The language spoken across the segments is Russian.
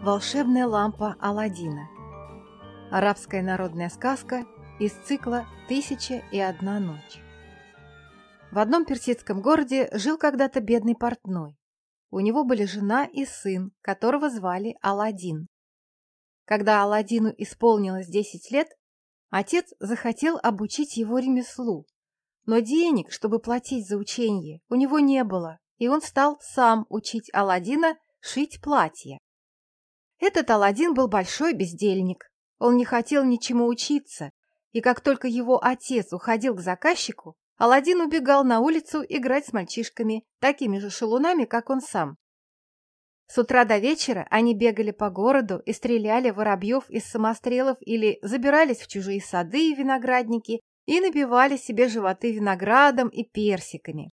Волшебная лампа Аладдина. Арабская народная сказка из цикла «Тысяча и одна ночь». В одном персидском городе жил когда-то бедный портной. У него были жена и сын, которого звали Аладдин. Когда Аладдину исполнилось 10 лет, отец захотел обучить его ремеслу. Но денег, чтобы платить за учение, у него не было, и он стал сам учить Аладдина шить платья. Этот Аладдин был большой бездельник. Он не хотел ничему учиться, и как только его отец уходил к заказчику, Аладдин убегал на улицу играть с мальчишками, такими же шалунами, как он сам. С утра до вечера они бегали по городу и стреляли воробьев из самострелов или забирались в чужие сады и виноградники и набивали себе животы виноградом и персиками.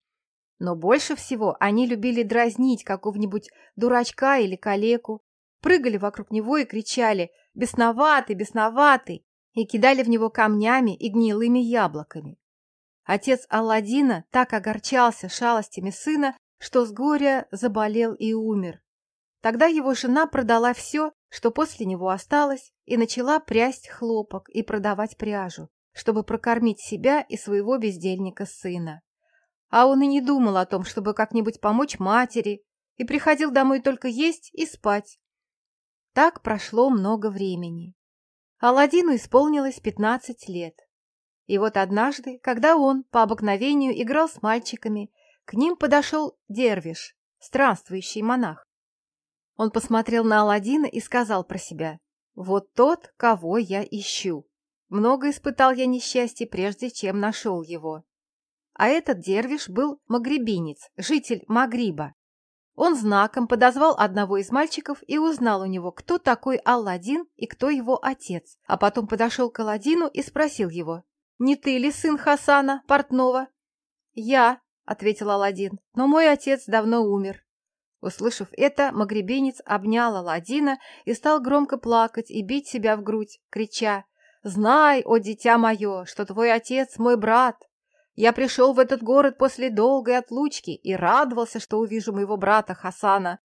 Но больше всего они любили дразнить какого-нибудь дурачка или калеку, прыгали вокруг него и кричали «Бесноватый, бесноватый!» и кидали в него камнями и гнилыми яблоками. Отец Алладина так огорчался шалостями сына, что с горя заболел и умер. Тогда его жена продала все, что после него осталось, и начала прясть хлопок и продавать пряжу, чтобы прокормить себя и своего бездельника сына. А он и не думал о том, чтобы как-нибудь помочь матери, и приходил домой только есть и спать, так прошло много времени. Аладдину исполнилось 15 лет. И вот однажды, когда он по обыкновению играл с мальчиками, к ним подошел Дервиш, странствующий монах. Он посмотрел на Аладдина и сказал про себя, «Вот тот, кого я ищу. Много испытал я несчастья, прежде чем нашел его». А этот Дервиш был магребинец, житель Магриба. Он знаком подозвал одного из мальчиков и узнал у него, кто такой Алладин и кто его отец, а потом подошел к Алладину и спросил его, «Не ты ли сын Хасана, портного?» «Я», — ответил Алладин, — «но мой отец давно умер». Услышав это, магребенец обнял Аладдина и стал громко плакать и бить себя в грудь, крича, «Знай, о дитя мое, что твой отец мой брат, я пришел в этот город после долгой отлучки и радовался, что увижу моего брата Хасана.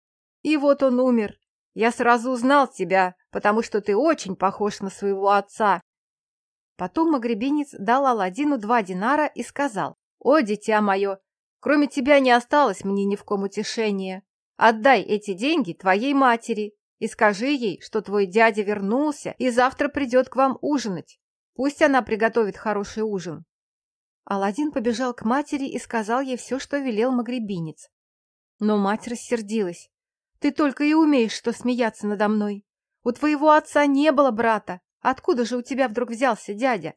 И вот он умер. Я сразу узнал тебя, потому что ты очень похож на своего отца. Потом магребинец дал Аладдину два динара и сказал, «О, дитя мое, кроме тебя не осталось мне ни в ком утешения. Отдай эти деньги твоей матери и скажи ей, что твой дядя вернулся и завтра придет к вам ужинать. Пусть она приготовит хороший ужин. Аладдин побежал к матери и сказал ей все, что велел магребинец. Но мать рассердилась. «Ты только и умеешь, что смеяться надо мной. У твоего отца не было брата. Откуда же у тебя вдруг взялся дядя?»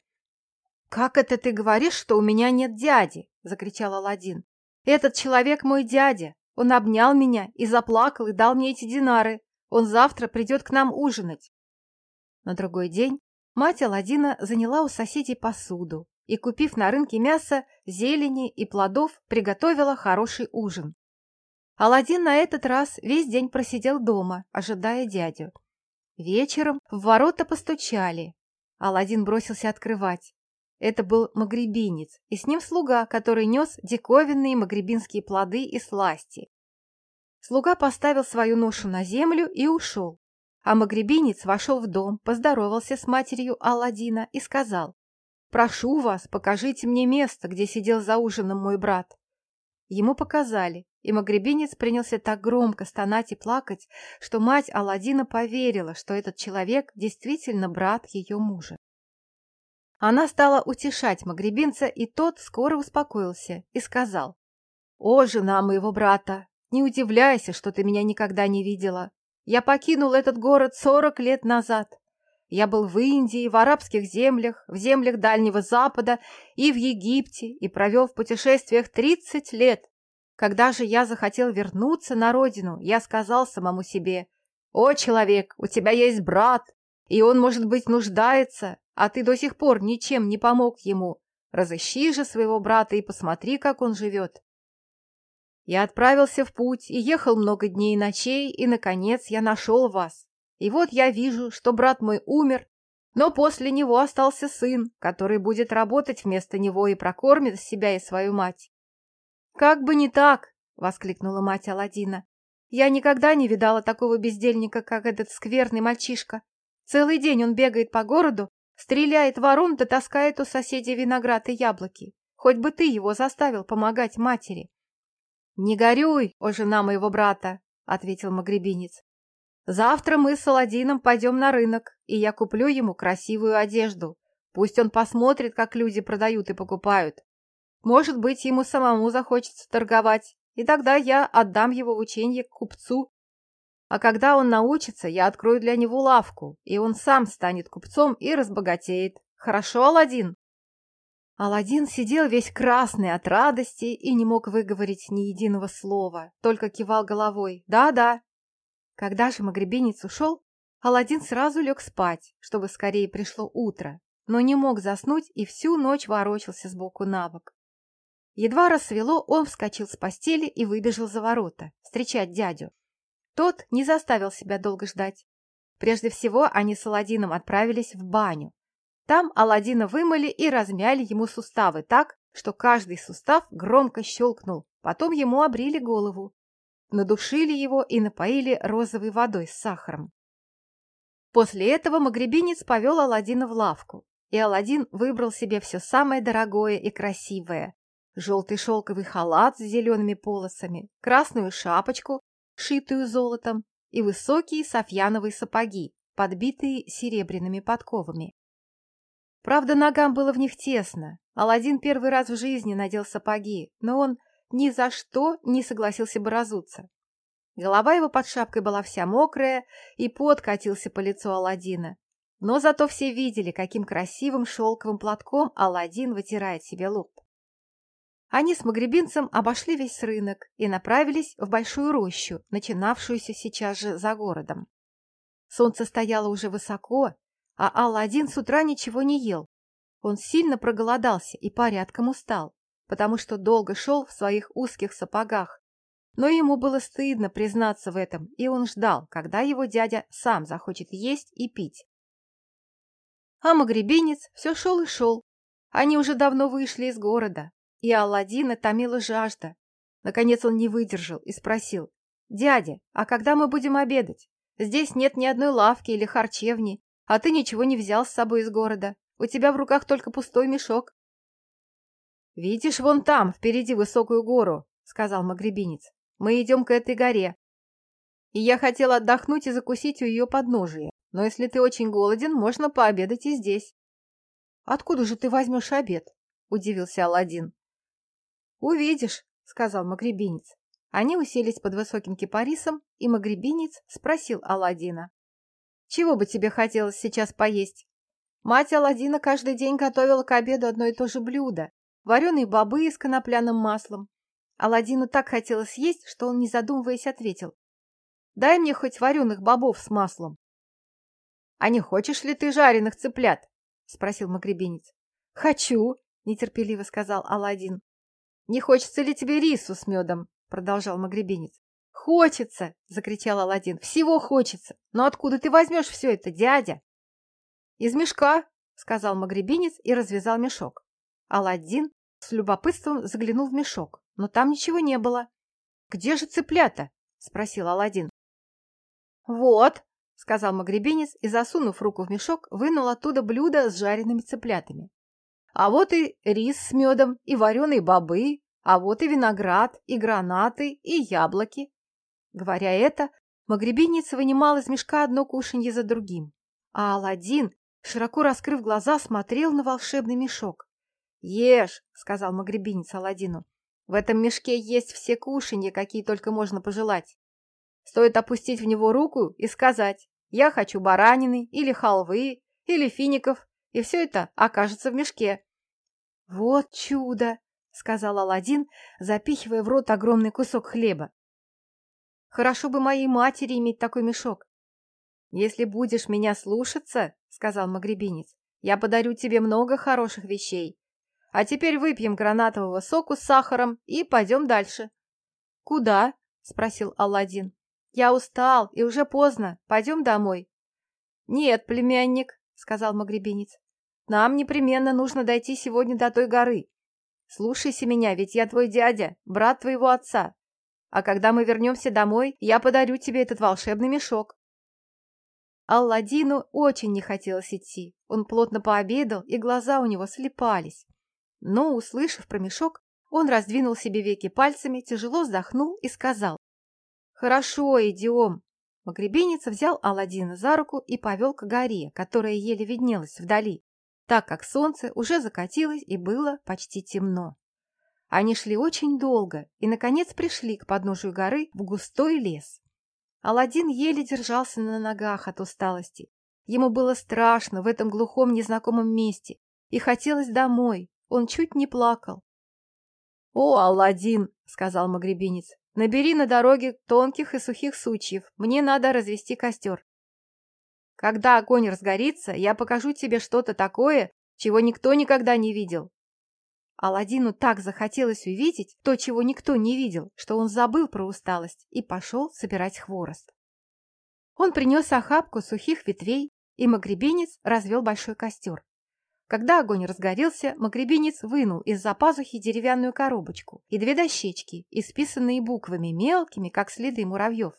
«Как это ты говоришь, что у меня нет дяди?» — закричал Аладдин. «Этот человек мой дядя. Он обнял меня и заплакал и дал мне эти динары. Он завтра придет к нам ужинать». На другой день мать Аладдина заняла у соседей посуду и, купив на рынке мясо, зелени и плодов, приготовила хороший ужин. Аладдин на этот раз весь день просидел дома, ожидая дядю. Вечером в ворота постучали. Аладдин бросился открывать. Это был магребинец, и с ним слуга, который нес диковинные магребинские плоды и сласти. Слуга поставил свою ношу на землю и ушел. А магребинец вошел в дом, поздоровался с матерью Аладдина и сказал, Прошу вас, покажите мне место, где сидел за ужином мой брат. Ему показали, и магребинец принялся так громко стонать и плакать, что мать Аладдина поверила, что этот человек действительно брат ее мужа. Она стала утешать магребинца, и тот скоро успокоился и сказал, «О, жена моего брата, не удивляйся, что ты меня никогда не видела. Я покинул этот город сорок лет назад. Я был в Индии, в арабских землях, в землях Дальнего Запада и в Египте и провел в путешествиях 30 лет. Когда же я захотел вернуться на родину, я сказал самому себе, «О, человек, у тебя есть брат, и он, может быть, нуждается, а ты до сих пор ничем не помог ему. Разыщи же своего брата и посмотри, как он живет. Я отправился в путь и ехал много дней и ночей, и, наконец, я нашел вас. И вот я вижу, что брат мой умер, но после него остался сын, который будет работать вместо него и прокормит себя и свою мать. «Как бы не так!» — воскликнула мать Аладдина. «Я никогда не видала такого бездельника, как этот скверный мальчишка. Целый день он бегает по городу, стреляет ворон да таскает у соседей виноград и яблоки. Хоть бы ты его заставил помогать матери». «Не горюй, о жена моего брата!» — ответил магребинец. Завтра мы с Аладдином пойдем на рынок, и я куплю ему красивую одежду. Пусть он посмотрит, как люди продают и покупают. Может быть, ему самому захочется торговать, и тогда я отдам его в учение купцу. А когда он научится, я открою для него лавку, и он сам станет купцом и разбогатеет. Хорошо, Аладдин?» Аладдин сидел весь красный от радости и не мог выговорить ни единого слова, только кивал головой. «Да-да, когда же магребинец ушел, Аладдин сразу лег спать, чтобы скорее пришло утро, но не мог заснуть и всю ночь ворочался сбоку на бок. Едва рассвело, он вскочил с постели и выбежал за ворота, встречать дядю. Тот не заставил себя долго ждать. Прежде всего они с Аладдином отправились в баню. Там Аладдина вымыли и размяли ему суставы так, что каждый сустав громко щелкнул. Потом ему обрили голову надушили его и напоили розовой водой с сахаром. После этого магребинец повел Аладдина в лавку, и Аладдин выбрал себе все самое дорогое и красивое. Желтый шелковый халат с зелеными полосами, красную шапочку, шитую золотом, и высокие софьяновые сапоги, подбитые серебряными подковами. Правда, ногам было в них тесно. Аладдин первый раз в жизни надел сапоги, но он ни за что не согласился бы разуться. Голова его под шапкой была вся мокрая, и пот катился по лицу Аладдина. Но зато все видели, каким красивым шелковым платком Аладдин вытирает себе лоб. Они с магребинцем обошли весь рынок и направились в большую рощу, начинавшуюся сейчас же за городом. Солнце стояло уже высоко, а Алладин с утра ничего не ел. Он сильно проголодался и порядком устал потому что долго шел в своих узких сапогах. Но ему было стыдно признаться в этом, и он ждал, когда его дядя сам захочет есть и пить. А магребинец все шел и шел. Они уже давно вышли из города, и Алладина томила жажда. Наконец он не выдержал и спросил, «Дядя, а когда мы будем обедать? Здесь нет ни одной лавки или харчевни, а ты ничего не взял с собой из города. У тебя в руках только пустой мешок. «Видишь, вон там, впереди высокую гору», — сказал магребинец. «Мы идем к этой горе. И я хотел отдохнуть и закусить у ее подножия. Но если ты очень голоден, можно пообедать и здесь». «Откуда же ты возьмешь обед?» — удивился Аладдин. «Увидишь», — сказал магребинец. Они уселись под высоким кипарисом, и магребинец спросил Аладдина. «Чего бы тебе хотелось сейчас поесть?» Мать Аладдина каждый день готовила к обеду одно и то же блюдо, вареные бобы с конопляным маслом. Аладдину так хотелось есть, что он, не задумываясь, ответил. «Дай мне хоть вареных бобов с маслом». «А не хочешь ли ты жареных цыплят?» — спросил магребинец. «Хочу», — нетерпеливо сказал Аладдин. «Не хочется ли тебе рису с медом?» — продолжал магребинец. «Хочется!» — закричал Аладдин. «Всего хочется! Но откуда ты возьмешь все это, дядя?» «Из мешка!» — сказал магребинец и развязал мешок. Аладдин с любопытством заглянул в мешок, но там ничего не было. «Где же цыплята?» — спросил Аладдин. «Вот», — сказал магребинец и, засунув руку в мешок, вынул оттуда блюдо с жареными цыплятами. «А вот и рис с медом, и вареные бобы, а вот и виноград, и гранаты, и яблоки». Говоря это, магребинец вынимал из мешка одно кушанье за другим, а Аладдин, широко раскрыв глаза, смотрел на волшебный мешок. «Ешь», — сказал магребинец Аладдину. «В этом мешке есть все кушанья, какие только можно пожелать. Стоит опустить в него руку и сказать «Я хочу баранины или халвы или фиников», и все это окажется в мешке». «Вот чудо!» — сказал Аладдин, запихивая в рот огромный кусок хлеба. «Хорошо бы моей матери иметь такой мешок». «Если будешь меня слушаться, — сказал магребинец, — я подарю тебе много хороших вещей, А теперь выпьем гранатового соку с сахаром и пойдем дальше». «Куда?» — спросил Алладин. «Я устал, и уже поздно. Пойдем домой». «Нет, племянник», — сказал магребинец. «Нам непременно нужно дойти сегодня до той горы. Слушайся меня, ведь я твой дядя, брат твоего отца. А когда мы вернемся домой, я подарю тебе этот волшебный мешок». Алладину очень не хотелось идти. Он плотно пообедал, и глаза у него слепались. Но, услышав про мешок, он раздвинул себе веки пальцами, тяжело вздохнул и сказал. «Хорошо, идем». Магребенец взял Аладдина за руку и повел к горе, которая еле виднелась вдали, так как солнце уже закатилось и было почти темно. Они шли очень долго и, наконец, пришли к подножию горы в густой лес. Аладдин еле держался на ногах от усталости. Ему было страшно в этом глухом незнакомом месте, и хотелось домой. Он чуть не плакал. — О, Аладдин, — сказал магребинец, — набери на дороге тонких и сухих сучьев. Мне надо развести костер. Когда огонь разгорится, я покажу тебе что-то такое, чего никто никогда не видел. Аладдину так захотелось увидеть то, чего никто не видел, что он забыл про усталость и пошел собирать хворост. Он принес охапку сухих ветвей, и магребинец развел большой костер. Когда огонь разгорелся, магребинец вынул из-за пазухи деревянную коробочку и две дощечки, исписанные буквами мелкими, как следы муравьев.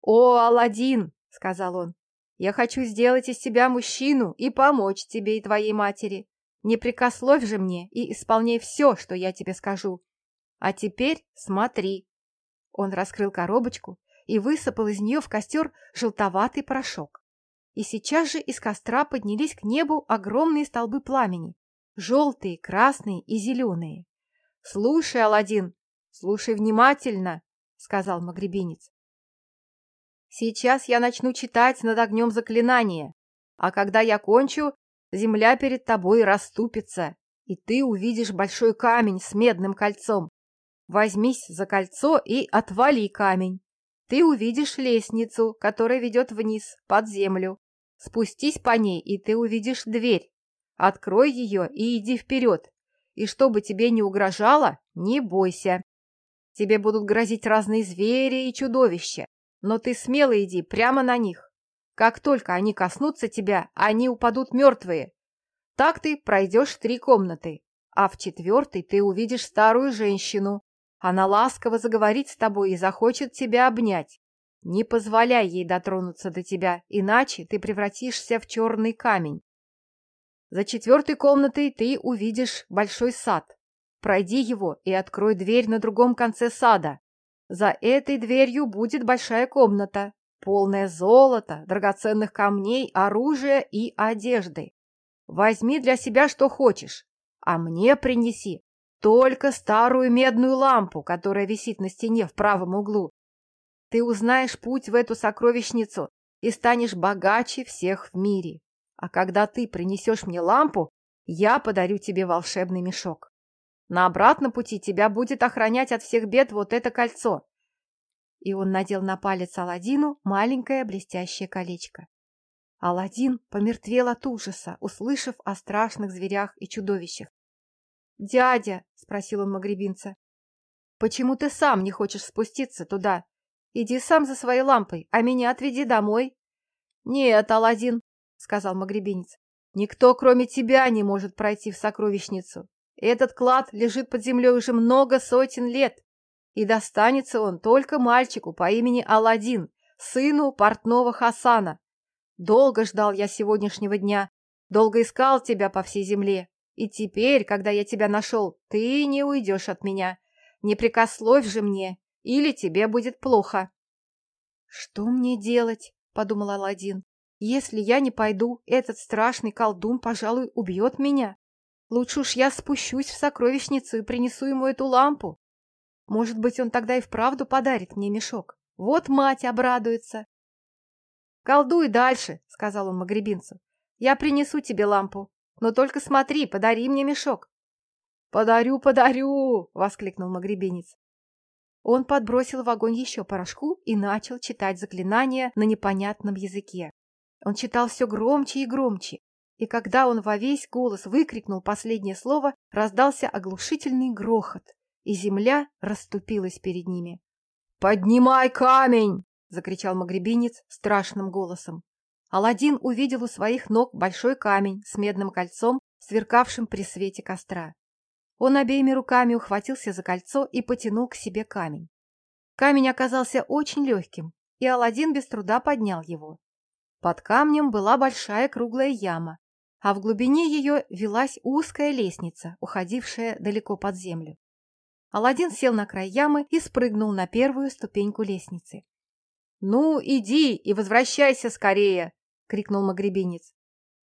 «О, Аладдин!» — сказал он. «Я хочу сделать из тебя мужчину и помочь тебе и твоей матери. Не прикословь же мне и исполняй все, что я тебе скажу. А теперь смотри. Он раскрыл коробочку и высыпал из нее в костер желтоватый порошок. И сейчас же из костра поднялись к небу огромные столбы пламени, желтые, красные и зеленые. — Слушай, Аладдин, слушай внимательно, — сказал магребинец. — Сейчас я начну читать над огнем заклинание, а когда я кончу, земля перед тобой расступится, и ты увидишь большой камень с медным кольцом. Возьмись за кольцо и отвали камень. Ты увидишь лестницу, которая ведет вниз, под землю. Спустись по ней, и ты увидишь дверь. Открой ее и иди вперед. И чтобы тебе не угрожало, не бойся. Тебе будут грозить разные звери и чудовища, но ты смело иди прямо на них. Как только они коснутся тебя, они упадут мертвые. Так ты пройдешь три комнаты, а в четвертой ты увидишь старую женщину. Она ласково заговорит с тобой и захочет тебя обнять. Не позволяй ей дотронуться до тебя, иначе ты превратишься в черный камень. За четвертой комнатой ты увидишь большой сад. Пройди его и открой дверь на другом конце сада. За этой дверью будет большая комната полное золото, драгоценных камней, оружия и одежды. Возьми для себя что хочешь, а мне принеси только старую медную лампу, которая висит на стене в правом углу. Ты узнаешь путь в эту сокровищницу и станешь богаче всех в мире. А когда ты принесешь мне лампу, я подарю тебе волшебный мешок. На обратном пути тебя будет охранять от всех бед вот это кольцо и он надел на палец Аладдину маленькое блестящее колечко. Аладдин помертвел от ужаса, услышав о страшных зверях и чудовищах. «Дядя!» — спросил он магребинца. «Почему ты сам не хочешь спуститься туда? Иди сам за своей лампой, а меня отведи домой». «Нет, Аладдин!» — сказал магребинец. «Никто, кроме тебя, не может пройти в сокровищницу. Этот клад лежит под землей уже много сотен лет. И достанется он только мальчику по имени Аладдин, сыну портного Хасана. Долго ждал я сегодняшнего дня, долго искал тебя по всей земле. И теперь, когда я тебя нашел, ты не уйдешь от меня. Не прикословь же мне, или тебе будет плохо. — Что мне делать? — подумал Аладдин. — Если я не пойду, этот страшный колдун, пожалуй, убьет меня. Лучше уж я спущусь в сокровищницу и принесу ему эту лампу. Может быть, он тогда и вправду подарит мне мешок. Вот мать обрадуется. — Колдуй дальше, — сказал он магребинцу. — Я принесу тебе лампу. Но только смотри, подари мне мешок. — Подарю, подарю! — воскликнул магребинец. Он подбросил в огонь еще порошку и начал читать заклинания на непонятном языке. Он читал все громче и громче, и когда он во весь голос выкрикнул последнее слово, раздался оглушительный грохот, и земля расступилась перед ними. «Поднимай камень!» — закричал магребинец страшным голосом. Аладдин увидел у своих ног большой камень с медным кольцом, сверкавшим при свете костра. Он обеими руками ухватился за кольцо и потянул к себе камень. Камень оказался очень легким, и Аладдин без труда поднял его. Под камнем была большая круглая яма, а в глубине ее велась узкая лестница, уходившая далеко под землю. Аладдин сел на край ямы и спрыгнул на первую ступеньку лестницы. «Ну, иди и возвращайся скорее!» — крикнул магребинец.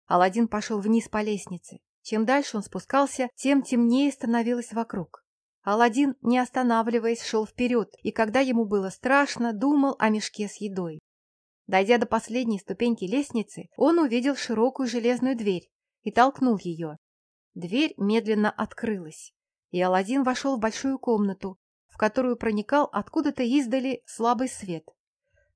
Аладдин пошел вниз по лестнице. Чем дальше он спускался, тем темнее становилось вокруг. Аладдин, не останавливаясь, шел вперед, и когда ему было страшно, думал о мешке с едой. Дойдя до последней ступеньки лестницы, он увидел широкую железную дверь и толкнул ее. Дверь медленно открылась и Аладдин вошел в большую комнату, в которую проникал откуда-то издали слабый свет.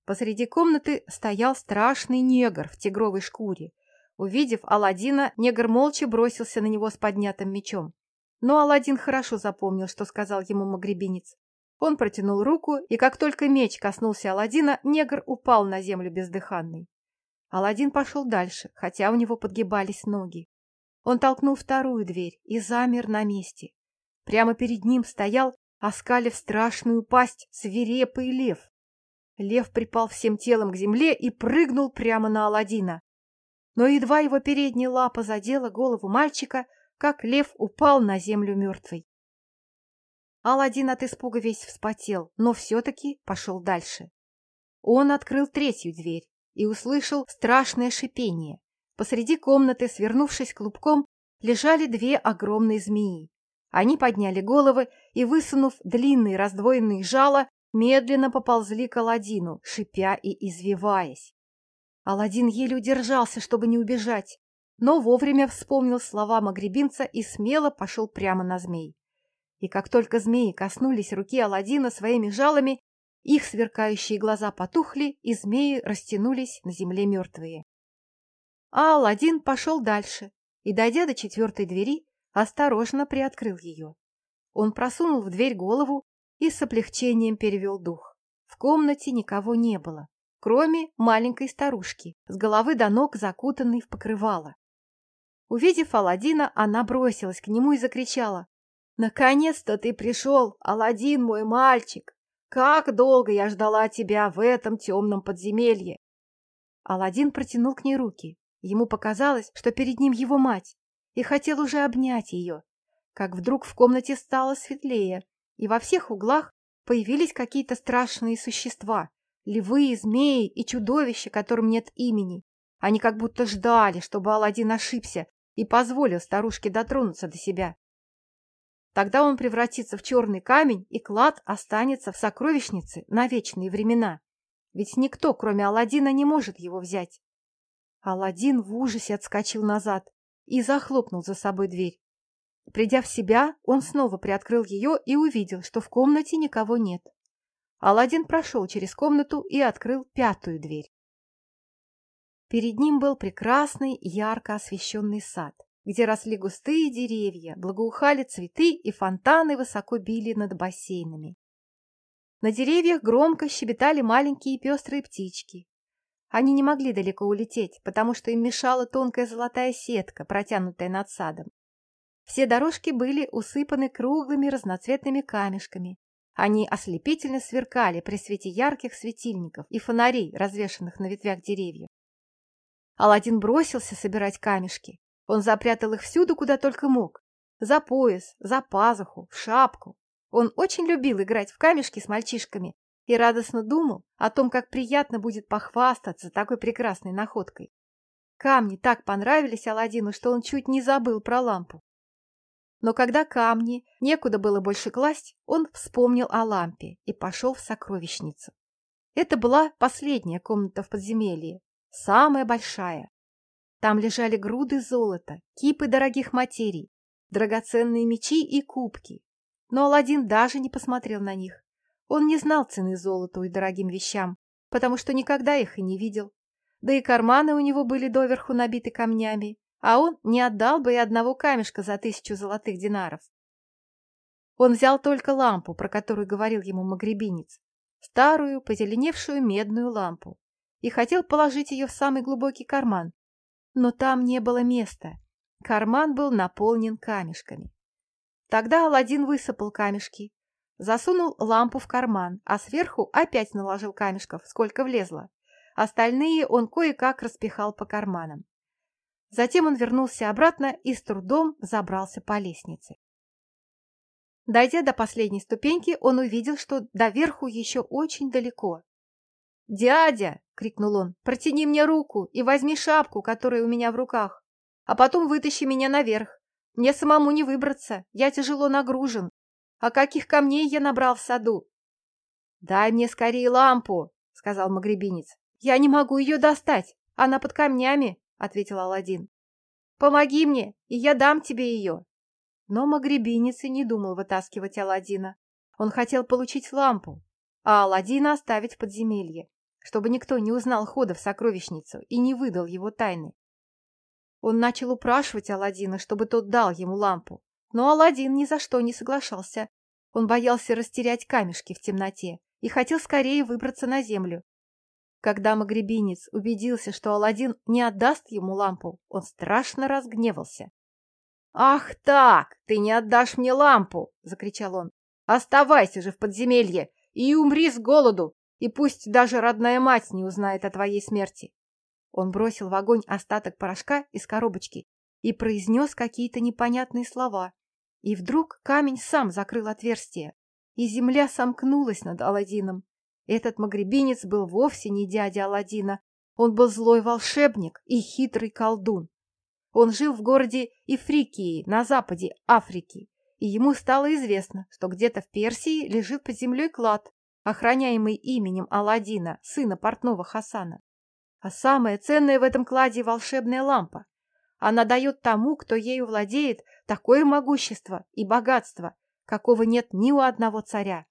Посреди комнаты стоял страшный негр в тигровой шкуре. Увидев Аладдина, негр молча бросился на него с поднятым мечом. Но Аладдин хорошо запомнил, что сказал ему магребинец. Он протянул руку, и как только меч коснулся Аладдина, негр упал на землю бездыханный. Аладдин пошел дальше, хотя у него подгибались ноги. Он толкнул вторую дверь и замер на месте. Прямо перед ним стоял, оскалив страшную пасть, свирепый лев. Лев припал всем телом к земле и прыгнул прямо на Аладдина. Но едва его передняя лапа задела голову мальчика, как лев упал на землю мертвый. Аладдин от испуга весь вспотел, но все-таки пошел дальше. Он открыл третью дверь и услышал страшное шипение. Посреди комнаты, свернувшись клубком, лежали две огромные змеи. Они подняли головы и, высунув длинные раздвоенные жало, медленно поползли к Аладдину, шипя и извиваясь. Аладдин еле удержался, чтобы не убежать, но вовремя вспомнил слова магребинца и смело пошел прямо на змей. И как только змеи коснулись руки Аладдина своими жалами, их сверкающие глаза потухли, и змеи растянулись на земле мертвые. А Аладдин пошел дальше и, дойдя до четвертой двери, осторожно приоткрыл ее. Он просунул в дверь голову и с облегчением перевел дух. В комнате никого не было, кроме маленькой старушки, с головы до ног закутанной в покрывало. Увидев Аладдина, она бросилась к нему и закричала. «Наконец-то ты пришел, Аладдин, мой мальчик! Как долго я ждала тебя в этом темном подземелье!» Аладдин протянул к ней руки. Ему показалось, что перед ним его мать и хотел уже обнять ее, как вдруг в комнате стало светлее, и во всех углах появились какие-то страшные существа, львы, змеи и чудовища, которым нет имени. Они как будто ждали, чтобы Аладдин ошибся и позволил старушке дотронуться до себя. Тогда он превратится в черный камень, и клад останется в сокровищнице на вечные времена. Ведь никто, кроме Аладдина, не может его взять. Аладдин в ужасе отскочил назад и захлопнул за собой дверь. Придя в себя, он снова приоткрыл ее и увидел, что в комнате никого нет. Аладдин прошел через комнату и открыл пятую дверь. Перед ним был прекрасный, ярко освещенный сад, где росли густые деревья, благоухали цветы и фонтаны высоко били над бассейнами. На деревьях громко щебетали маленькие пестрые птички, они не могли далеко улететь, потому что им мешала тонкая золотая сетка, протянутая над садом. Все дорожки были усыпаны круглыми разноцветными камешками. Они ослепительно сверкали при свете ярких светильников и фонарей, развешанных на ветвях деревьев. Аладдин бросился собирать камешки. Он запрятал их всюду, куда только мог. За пояс, за пазуху, в шапку. Он очень любил играть в камешки с мальчишками и радостно думал о том, как приятно будет похвастаться такой прекрасной находкой. Камни так понравились Аладдину, что он чуть не забыл про лампу. Но когда камни некуда было больше класть, он вспомнил о лампе и пошел в сокровищницу. Это была последняя комната в подземелье, самая большая. Там лежали груды золота, кипы дорогих материй, драгоценные мечи и кубки. Но Аладдин даже не посмотрел на них. Он не знал цены золоту и дорогим вещам, потому что никогда их и не видел. Да и карманы у него были доверху набиты камнями, а он не отдал бы и одного камешка за тысячу золотых динаров. Он взял только лампу, про которую говорил ему магребинец, старую, позеленевшую медную лампу, и хотел положить ее в самый глубокий карман, но там не было места. Карман был наполнен камешками. Тогда Аладдин высыпал камешки, засунул лампу в карман, а сверху опять наложил камешков, сколько влезло. Остальные он кое-как распихал по карманам. Затем он вернулся обратно и с трудом забрался по лестнице. Дойдя до последней ступеньки, он увидел, что до верху еще очень далеко. «Дядя!» — крикнул он. «Протяни мне руку и возьми шапку, которая у меня в руках, а потом вытащи меня наверх. Мне самому не выбраться, я тяжело нагружен. А каких камней я набрал в саду?» «Дай мне скорее лампу!» — сказал магребинец. «Я не могу ее достать, она под камнями!» — ответил Аладдин. «Помоги мне, и я дам тебе ее!» Но магребинец и не думал вытаскивать Аладдина. Он хотел получить лампу, а Аладдина оставить в подземелье чтобы никто не узнал хода в сокровищницу и не выдал его тайны. Он начал упрашивать Аладдина, чтобы тот дал ему лампу, но Аладдин ни за что не соглашался. Он боялся растерять камешки в темноте и хотел скорее выбраться на землю. Когда магребинец убедился, что Аладдин не отдаст ему лампу, он страшно разгневался. «Ах так, ты не отдашь мне лампу!» — закричал он. «Оставайся же в подземелье и умри с голоду, и пусть даже родная мать не узнает о твоей смерти. Он бросил в огонь остаток порошка из коробочки и произнес какие-то непонятные слова. И вдруг камень сам закрыл отверстие, и земля сомкнулась над Аладдином. Этот магребинец был вовсе не дядя Аладдина, он был злой волшебник и хитрый колдун. Он жил в городе Ифрикии на западе Африки, и ему стало известно, что где-то в Персии лежит под землей клад, охраняемый именем Аладдина, сына портного Хасана. А самое ценное в этом кладе – волшебная лампа. Она дает тому, кто ею владеет, такое могущество и богатство, какого нет ни у одного царя.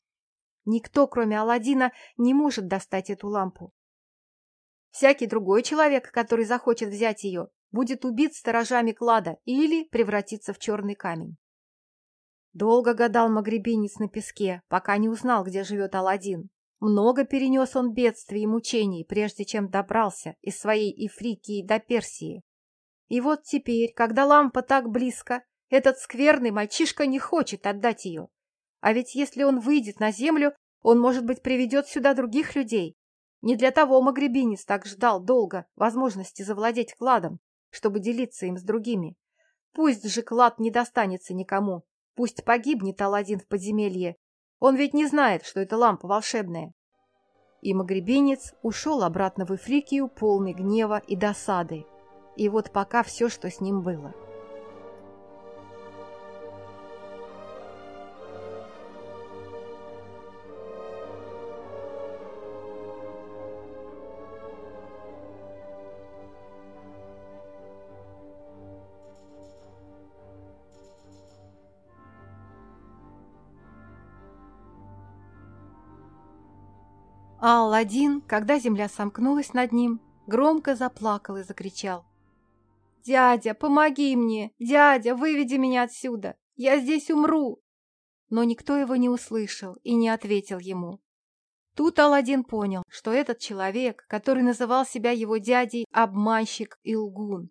Никто, кроме Аладдина, не может достать эту лампу. Всякий другой человек, который захочет взять ее, будет убит сторожами клада или превратится в черный камень. Долго гадал магребинец на песке, пока не узнал, где живет Аладдин. Много перенес он бедствий и мучений, прежде чем добрался из своей Ифрикии до Персии. И вот теперь, когда лампа так близко, этот скверный мальчишка не хочет отдать ее. А ведь если он выйдет на землю, он, может быть, приведет сюда других людей. Не для того магребинец так ждал долго возможности завладеть кладом, чтобы делиться им с другими. Пусть же клад не достанется никому, Пусть погибнет Аладдин в подземелье. Он ведь не знает, что это лампа волшебная. И магребинец ушел обратно в Эфрикию, полный гнева и досады. И вот пока все, что с ним было. А Алладин, когда земля сомкнулась над ним, громко заплакал и закричал. «Дядя, помоги мне! Дядя, выведи меня отсюда! Я здесь умру!» Но никто его не услышал и не ответил ему. Тут Аладдин понял, что этот человек, который называл себя его дядей, обманщик и лгун.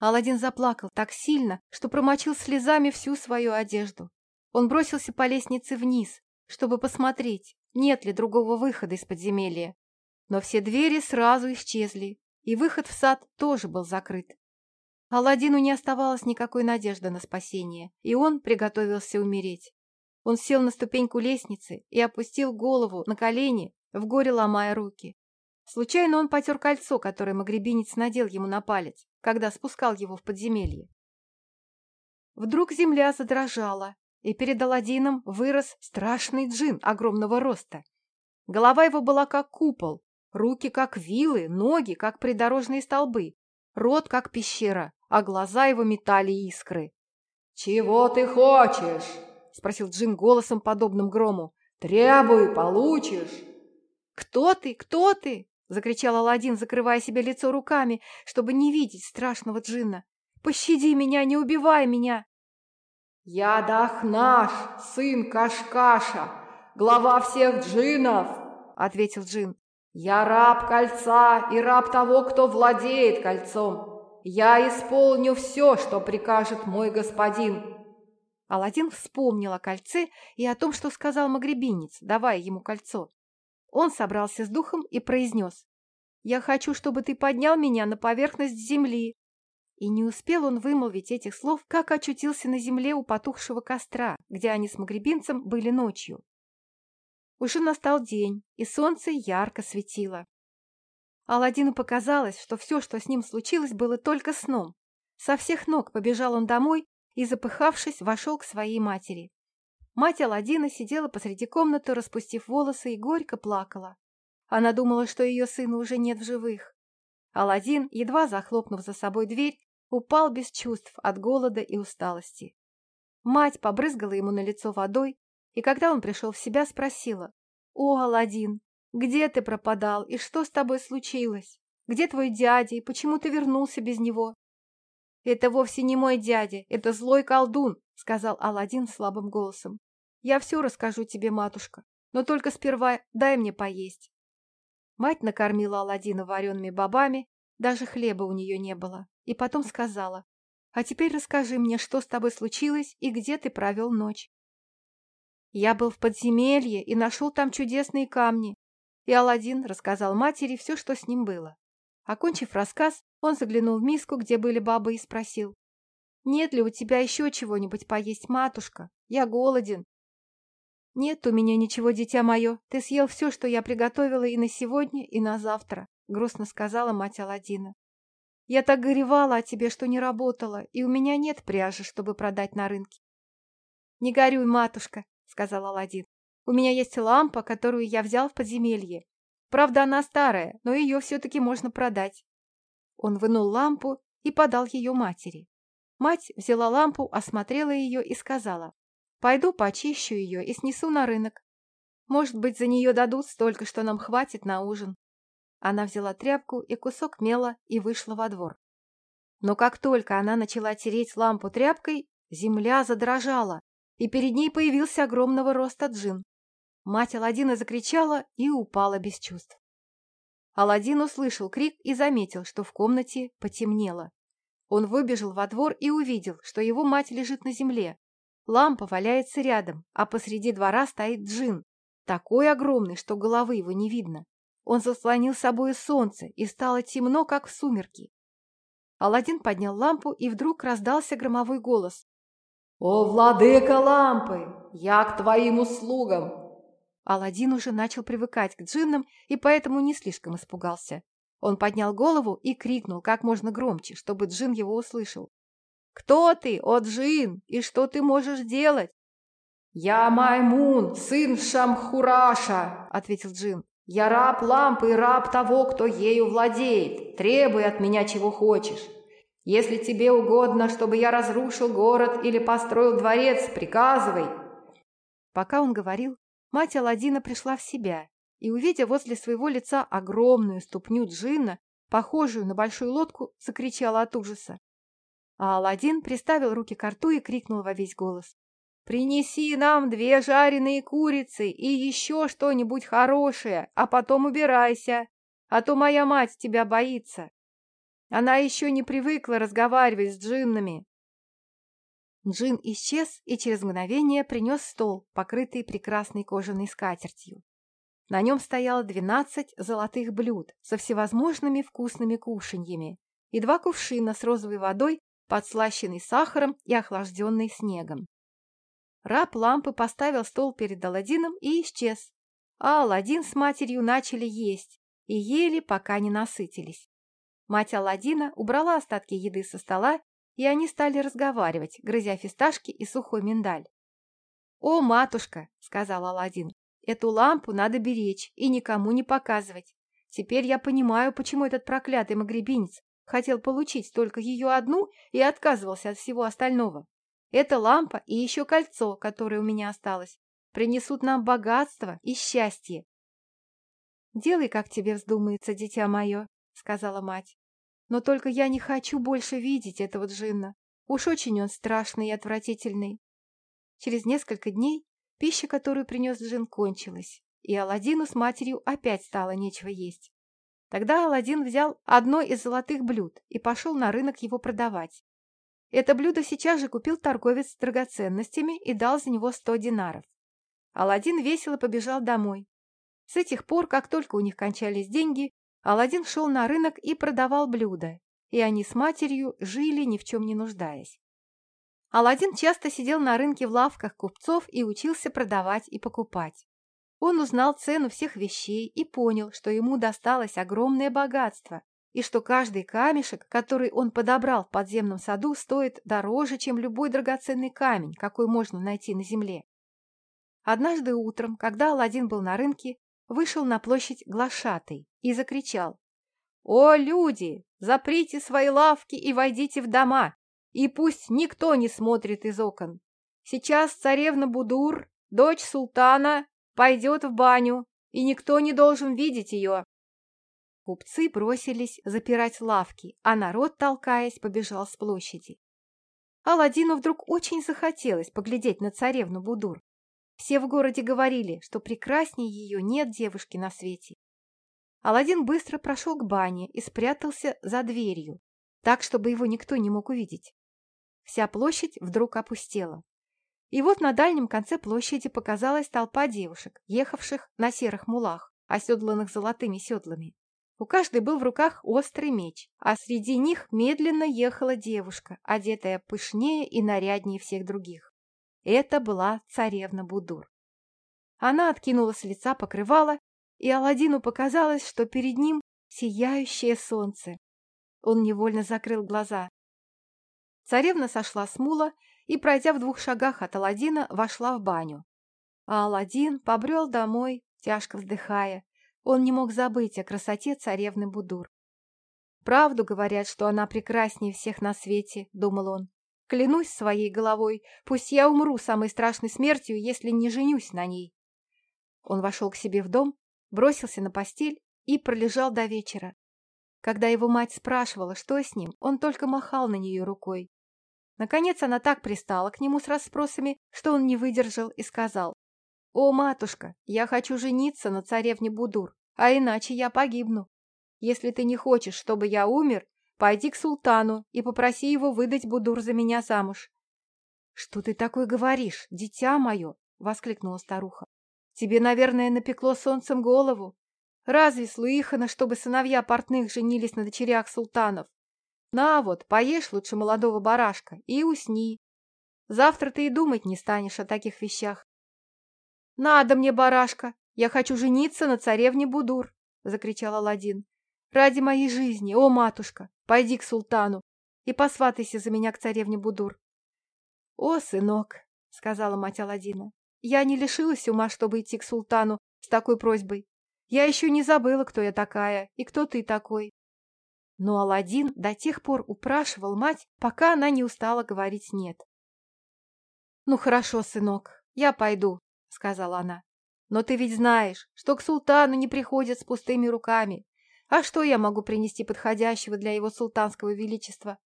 Аладдин заплакал так сильно, что промочил слезами всю свою одежду. Он бросился по лестнице вниз, чтобы посмотреть, нет ли другого выхода из подземелья. Но все двери сразу исчезли, и выход в сад тоже был закрыт. Аладдину не оставалось никакой надежды на спасение, и он приготовился умереть. Он сел на ступеньку лестницы и опустил голову на колени, в горе ломая руки. Случайно он потер кольцо, которое магребинец надел ему на палец, когда спускал его в подземелье. Вдруг земля задрожала, и перед Аладдином вырос страшный джин огромного роста. Голова его была как купол, руки как вилы, ноги как придорожные столбы, рот как пещера, а глаза его метали искры. «Чего ты хочешь?» — спросил джин голосом, подобным грому. «Требуй, получишь!» «Кто ты? Кто ты?» — закричал Аладдин, закрывая себе лицо руками, чтобы не видеть страшного джинна. Пощади меня, не убивай меня!» «Я Дахнаш, сын Кашкаша, глава всех джинов!» — ответил джин. «Я раб кольца и раб того, кто владеет кольцом. Я исполню все, что прикажет мой господин». Аладдин вспомнил о кольце и о том, что сказал магребинец, давая ему кольцо. Он собрался с духом и произнес. «Я хочу, чтобы ты поднял меня на поверхность земли». И не успел он вымолвить этих слов, как очутился на земле у потухшего костра, где они с магребинцем были ночью. Уже настал день, и солнце ярко светило. Аладдину показалось, что все, что с ним случилось, было только сном. Со всех ног побежал он домой и, запыхавшись, вошел к своей матери. Мать Аладдина сидела посреди комнаты, распустив волосы, и горько плакала. Она думала, что ее сына уже нет в живых. Аладдин, едва захлопнув за собой дверь, упал без чувств от голода и усталости. Мать побрызгала ему на лицо водой, и когда он пришел в себя, спросила, «О, Аладдин, где ты пропадал и что с тобой случилось? Где твой дядя и почему ты вернулся без него?» «Это вовсе не мой дядя, это злой колдун», — сказал Аладдин слабым голосом. «Я все расскажу тебе, матушка, но только сперва дай мне поесть». Мать накормила Аладдина вареными бобами, даже хлеба у нее не было, и потом сказала, «А теперь расскажи мне, что с тобой случилось и где ты провел ночь». Я был в подземелье и нашел там чудесные камни. И Аладдин рассказал матери все, что с ним было. Окончив рассказ, он заглянул в миску, где были бабы, и спросил. «Нет ли у тебя еще чего-нибудь поесть, матушка? Я голоден». «Нет у меня ничего, дитя мое. Ты съел все, что я приготовила и на сегодня, и на завтра», — грустно сказала мать Аладдина. «Я так горевала о тебе, что не работала, и у меня нет пряжи, чтобы продать на рынке». «Не горюй, матушка сказал Аладдин. «У меня есть лампа, которую я взял в подземелье. Правда, она старая, но ее все-таки можно продать». Он вынул лампу и подал ее матери. Мать взяла лампу, осмотрела ее и сказала, «Пойду почищу ее и снесу на рынок. Может быть, за нее дадут столько, что нам хватит на ужин». Она взяла тряпку и кусок мела и вышла во двор. Но как только она начала тереть лампу тряпкой, земля задрожала, и перед ней появился огромного роста джин. Мать Аладдина закричала и упала без чувств. Аладдин услышал крик и заметил, что в комнате потемнело. Он выбежал во двор и увидел, что его мать лежит на земле. Лампа валяется рядом, а посреди двора стоит джин, такой огромный, что головы его не видно. Он заслонил собой солнце, и стало темно, как в сумерки. Аладдин поднял лампу, и вдруг раздался громовой голос. «О, владыка лампы, я к твоим услугам!» Аладдин уже начал привыкать к джиннам и поэтому не слишком испугался. Он поднял голову и крикнул как можно громче, чтобы джин его услышал. «Кто ты, о джин, и что ты можешь делать?» «Я Маймун, сын Шамхураша», — ответил джин. «Я раб лампы и раб того, кто ею владеет. Требуй от меня, чего хочешь. Если тебе угодно, чтобы я разрушил город или построил дворец, приказывай. Пока он говорил, мать Аладдина пришла в себя и, увидя возле своего лица огромную ступню джинна, похожую на большую лодку, закричала от ужаса. А Аладдин приставил руки к рту и крикнул во весь голос. «Принеси нам две жареные курицы и еще что-нибудь хорошее, а потом убирайся, а то моя мать тебя боится». Она еще не привыкла разговаривать с джиннами. Джин исчез и через мгновение принес стол, покрытый прекрасной кожаной скатертью. На нем стояло двенадцать золотых блюд со всевозможными вкусными кушаньями и два кувшина с розовой водой, подслащенной сахаром и охлажденной снегом. Раб лампы поставил стол перед Аладдином и исчез, а Аладдин с матерью начали есть и ели, пока не насытились. Мать Аладдина убрала остатки еды со стола, и они стали разговаривать, грызя фисташки и сухой миндаль. «О, матушка!» — сказал Аладдин. «Эту лампу надо беречь и никому не показывать. Теперь я понимаю, почему этот проклятый магребинец хотел получить только ее одну и отказывался от всего остального. Эта лампа и еще кольцо, которое у меня осталось, принесут нам богатство и счастье. «Делай, как тебе вздумается, дитя мое», — сказала мать. Но только я не хочу больше видеть этого джинна. Уж очень он страшный и отвратительный. Через несколько дней пища, которую принес джин, кончилась, и Аладдину с матерью опять стало нечего есть. Тогда Аладдин взял одно из золотых блюд и пошел на рынок его продавать. Это блюдо сейчас же купил торговец с драгоценностями и дал за него сто динаров. Аладдин весело побежал домой. С этих пор, как только у них кончались деньги, Аладдин шел на рынок и продавал блюда, и они с матерью жили, ни в чем не нуждаясь. Аладдин часто сидел на рынке в лавках купцов и учился продавать и покупать. Он узнал цену всех вещей и понял, что ему досталось огромное богатство, и что каждый камешек, который он подобрал в подземном саду, стоит дороже, чем любой драгоценный камень, какой можно найти на земле. Однажды утром, когда Аладдин был на рынке, вышел на площадь глашатый и закричал. «О, люди, заприте свои лавки и войдите в дома, и пусть никто не смотрит из окон. Сейчас царевна Будур, дочь султана, пойдет в баню, и никто не должен видеть ее». Купцы бросились запирать лавки, а народ, толкаясь, побежал с площади. Аладдину вдруг очень захотелось поглядеть на царевну Будур. Все в городе говорили, что прекраснее ее нет девушки на свете. Аладдин быстро прошел к бане и спрятался за дверью, так, чтобы его никто не мог увидеть. Вся площадь вдруг опустела. И вот на дальнем конце площади показалась толпа девушек, ехавших на серых мулах, оседланных золотыми седлами. У каждой был в руках острый меч, а среди них медленно ехала девушка, одетая пышнее и наряднее всех других. Это была царевна Будур. Она откинула с лица покрывало, и Аладдину показалось, что перед ним сияющее солнце. Он невольно закрыл глаза. Царевна сошла с мула и, пройдя в двух шагах от Аладдина, вошла в баню. А Аладдин побрел домой, тяжко вздыхая. Он не мог забыть о красоте царевны Будур. «Правду говорят, что она прекраснее всех на свете», — думал он. Клянусь своей головой, пусть я умру самой страшной смертью, если не женюсь на ней. Он вошел к себе в дом, бросился на постель и пролежал до вечера. Когда его мать спрашивала, что с ним, он только махал на нее рукой. Наконец она так пристала к нему с расспросами, что он не выдержал и сказал, «О, матушка, я хочу жениться на царевне Будур, а иначе я погибну. Если ты не хочешь, чтобы я умер, Пойди к султану и попроси его выдать Будур за меня замуж. — Что ты такое говоришь, дитя мое? — воскликнула старуха. — Тебе, наверное, напекло солнцем голову. Разве слыхано, чтобы сыновья портных женились на дочерях султанов? На вот, поешь лучше молодого барашка и усни. Завтра ты и думать не станешь о таких вещах. — Надо мне барашка, я хочу жениться на царевне Будур, — закричал Аладдин. Ради моей жизни, о, матушка, пойди к султану и посватайся за меня к царевне Будур. — О, сынок, — сказала мать Аладдина, — я не лишилась ума, чтобы идти к султану с такой просьбой. Я еще не забыла, кто я такая и кто ты такой. Но Аладдин до тех пор упрашивал мать, пока она не устала говорить «нет». «Ну хорошо, сынок, я пойду», — сказала она. «Но ты ведь знаешь, что к султану не приходят с пустыми руками. А что я могу принести подходящего для его султанского величества?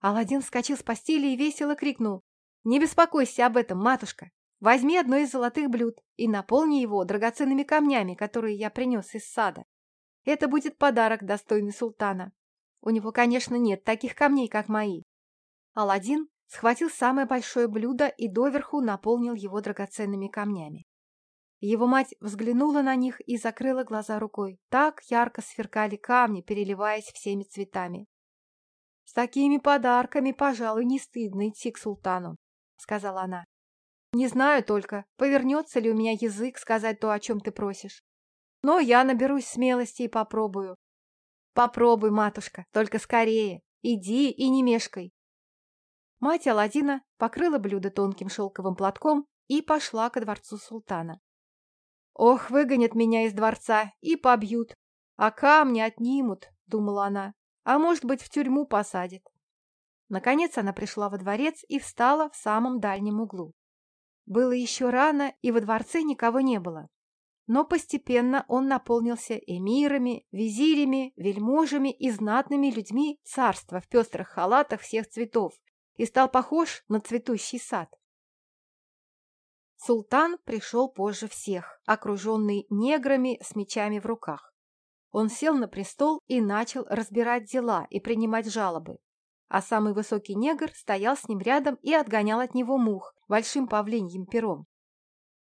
Аладдин вскочил с постели и весело крикнул. «Не беспокойся об этом, матушка. Возьми одно из золотых блюд и наполни его драгоценными камнями, которые я принес из сада. Это будет подарок, достойный султана. У него, конечно, нет таких камней, как мои». Аладдин схватил самое большое блюдо и доверху наполнил его драгоценными камнями. Его мать взглянула на них и закрыла глаза рукой. Так ярко сверкали камни, переливаясь всеми цветами. — С такими подарками, пожалуй, не стыдно идти к султану, — сказала она. — Не знаю только, повернется ли у меня язык сказать то, о чем ты просишь. Но я наберусь смелости и попробую. — Попробуй, матушка, только скорее. Иди и не мешкай. Мать Аладдина покрыла блюдо тонким шелковым платком и пошла ко дворцу султана. Ох, выгонят меня из дворца и побьют, а камни отнимут, думала она, а может быть в тюрьму посадят. Наконец она пришла во дворец и встала в самом дальнем углу. Было еще рано, и во дворце никого не было. но постепенно он наполнился эмирами, визирями, вельможами и знатными людьми царства в пестрых халатах всех цветов и стал похож на цветущий сад. Султан пришел позже всех, окруженный неграми с мечами в руках. Он сел на престол и начал разбирать дела и принимать жалобы. А самый высокий негр стоял с ним рядом и отгонял от него мух большим павлиньим пером.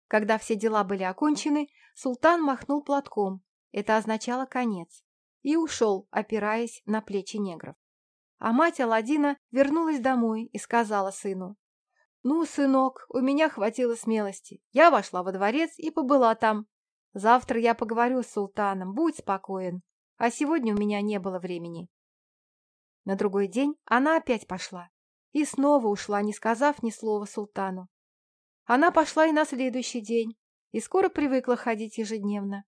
Когда все дела были окончены, султан махнул платком, это означало конец, и ушел, опираясь на плечи негров. А мать Аладдина вернулась домой и сказала сыну, «Ну, сынок, у меня хватило смелости. Я вошла во дворец и побыла там. Завтра я поговорю с султаном, будь спокоен. А сегодня у меня не было времени». На другой день она опять пошла и снова ушла, не сказав ни слова султану. Она пошла и на следующий день, и скоро привыкла ходить ежедневно.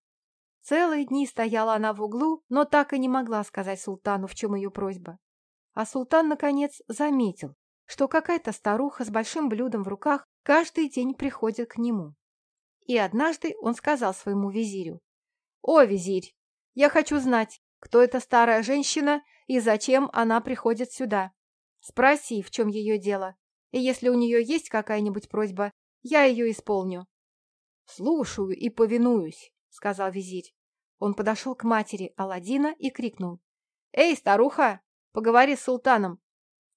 Целые дни стояла она в углу, но так и не могла сказать султану, в чем ее просьба. А султан, наконец, заметил, что какая-то старуха с большим блюдом в руках каждый день приходит к нему. И однажды он сказал своему визирю, «О, визирь, я хочу знать, кто эта старая женщина и зачем она приходит сюда. Спроси, в чем ее дело, и если у нее есть какая-нибудь просьба, я ее исполню. — Слушаю и повинуюсь, — сказал визирь. Он подошел к матери Аладдина и крикнул. — Эй, старуха, поговори с султаном.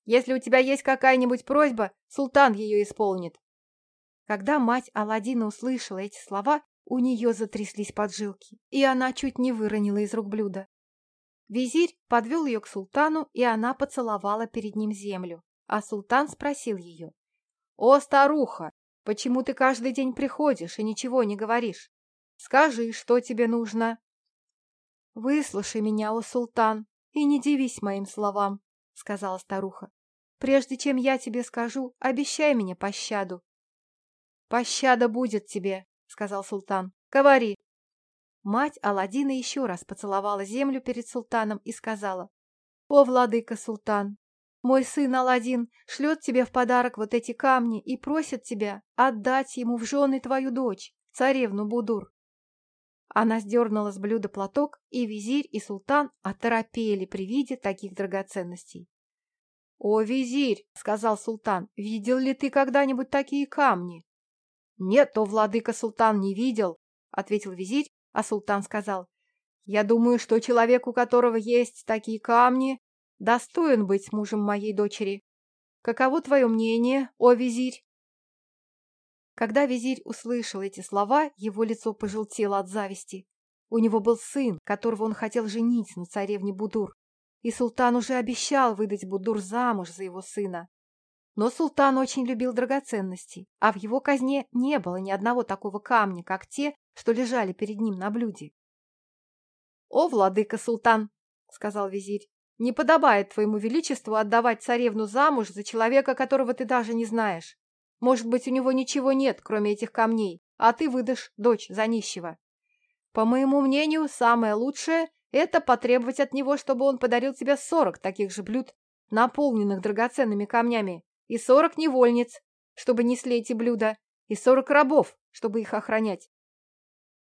Если у тебя есть какая-нибудь просьба, султан ее исполнит. Когда мать Аладдина услышала эти слова, у нее затряслись поджилки, и она чуть не выронила из рук блюда. Визирь подвел ее к султану, и она поцеловала перед ним землю, а султан спросил ее. — О, старуха, Почему ты каждый день приходишь и ничего не говоришь? Скажи, что тебе нужно. — Выслушай меня, о султан, и не дивись моим словам, — сказала старуха. — Прежде чем я тебе скажу, обещай мне пощаду. — Пощада будет тебе, — сказал султан. — Говори. Мать Аладдина еще раз поцеловала землю перед султаном и сказала. — О, владыка султан, мой сын Аладдин шлет тебе в подарок вот эти камни и просит тебя отдать ему в жены твою дочь, царевну Будур. Она сдернула с блюда платок, и визирь и султан оторопели при виде таких драгоценностей. — О, визирь, — сказал султан, — видел ли ты когда-нибудь такие камни? — Нет, то владыка султан не видел, — ответил визирь, а султан сказал. — Я думаю, что человек, у которого есть такие камни, достоин быть мужем моей дочери. Каково твое мнение, о визирь?» Когда визирь услышал эти слова, его лицо пожелтело от зависти. У него был сын, которого он хотел женить на царевне Будур, и султан уже обещал выдать Будур замуж за его сына. Но султан очень любил драгоценности, а в его казне не было ни одного такого камня, как те, что лежали перед ним на блюде. — О, владыка султан! — сказал визирь. Не подобает твоему величеству отдавать царевну замуж за человека, которого ты даже не знаешь. Может быть, у него ничего нет, кроме этих камней, а ты выдашь дочь за нищего. По моему мнению, самое лучшее – это потребовать от него, чтобы он подарил тебе сорок таких же блюд, наполненных драгоценными камнями, и сорок невольниц, чтобы несли эти блюда, и сорок рабов, чтобы их охранять.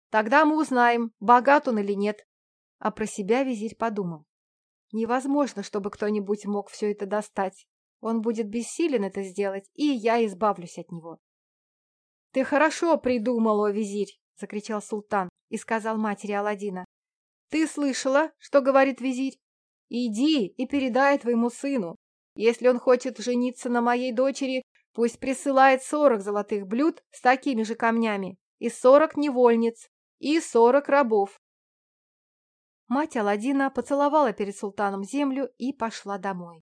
Тогда мы узнаем, богат он или нет. А про себя визирь подумал. Невозможно, чтобы кто-нибудь мог все это достать. Он будет бессилен это сделать, и я избавлюсь от него. — Ты хорошо придумал, о визирь! — закричал султан и сказал матери Аладдина. — Ты слышала, что говорит визирь? Иди и передай твоему сыну. Если он хочет жениться на моей дочери, пусть присылает сорок золотых блюд с такими же камнями, и сорок невольниц, и сорок рабов. Мать Аладдина поцеловала перед султаном землю и пошла домой.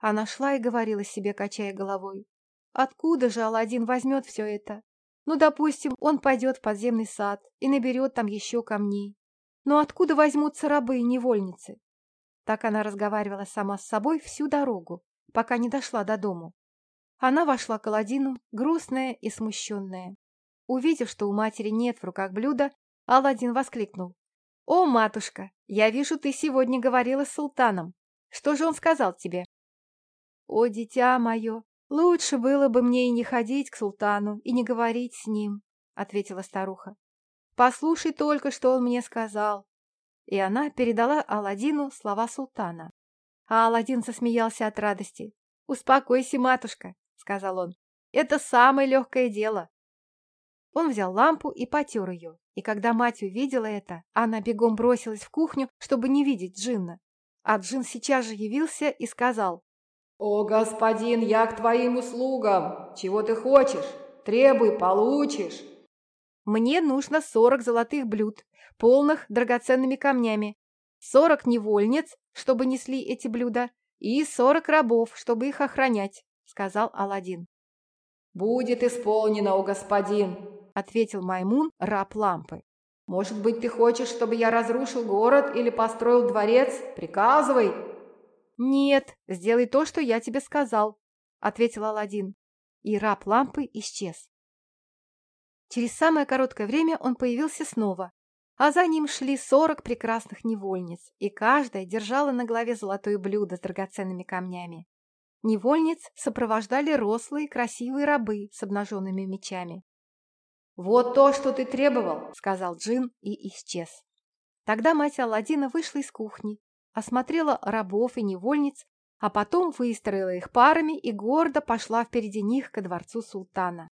Она шла и говорила себе, качая головой. Откуда же Аладдин возьмет все это? Ну, допустим, он пойдет в подземный сад и наберет там еще камней. Но откуда возьмутся рабы и невольницы? Так она разговаривала сама с собой всю дорогу, пока не дошла до дому. Она вошла к Аладдину, грустная и смущенная. Увидев, что у матери нет в руках блюда, Аладдин воскликнул. «О, матушка, я вижу, ты сегодня говорила с султаном. Что же он сказал тебе?» «О, дитя мое, лучше было бы мне и не ходить к султану, и не говорить с ним», — ответила старуха. послушай только, что он мне сказал». И она передала Аладдину слова султана. А Аладдин засмеялся от радости. «Успокойся, матушка», — сказал он. «Это самое легкое дело». Он взял лампу и потер ее, и когда мать увидела это, она бегом бросилась в кухню, чтобы не видеть Джинна. А Джин сейчас же явился и сказал, «О, господин, я к твоим услугам! Чего ты хочешь? Требуй, получишь!» «Мне нужно сорок золотых блюд, полных драгоценными камнями, сорок невольниц, чтобы несли эти блюда, и сорок рабов, чтобы их охранять», — сказал Аладдин. «Будет исполнено, о господин!» — ответил Маймун, раб лампы. «Может быть, ты хочешь, чтобы я разрушил город или построил дворец? Приказывай!» «Нет, сделай то, что я тебе сказал», — ответил Аладдин. И раб лампы исчез. Через самое короткое время он появился снова, а за ним шли сорок прекрасных невольниц, и каждая держала на голове золотое блюдо с драгоценными камнями. Невольниц сопровождали рослые красивые рабы с обнаженными мечами. «Вот то, что ты требовал», — сказал Джин и исчез. Тогда мать Аладдина вышла из кухни осмотрела рабов и невольниц, а потом выстроила их парами и гордо пошла впереди них ко дворцу султана.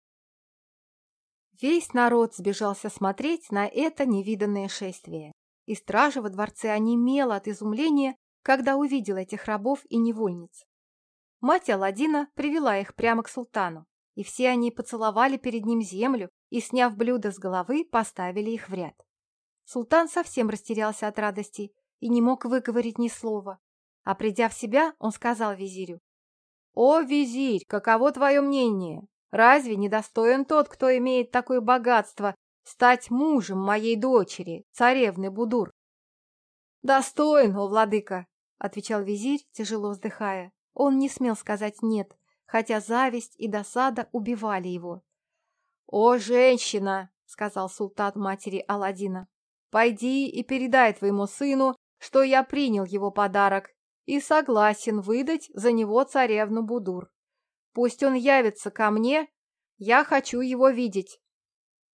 Весь народ сбежался смотреть на это невиданное шествие, и стража во дворце онемела от изумления, когда увидела этих рабов и невольниц. Мать Аладдина привела их прямо к султану, и все они поцеловали перед ним землю и, сняв блюдо с головы, поставили их в ряд. Султан совсем растерялся от радости и не мог выговорить ни слова. А придя в себя, он сказал визирю. «О, визирь, каково твое мнение? Разве не достоин тот, кто имеет такое богатство, стать мужем моей дочери, царевны Будур?» «Достоин, о, владыка!» — отвечал визирь, тяжело вздыхая. Он не смел сказать «нет», хотя зависть и досада убивали его. «О, женщина!» — сказал султан матери Аладдина. «Пойди и передай твоему сыну, что я принял его подарок и согласен выдать за него царевну Будур. Пусть он явится ко мне, я хочу его видеть».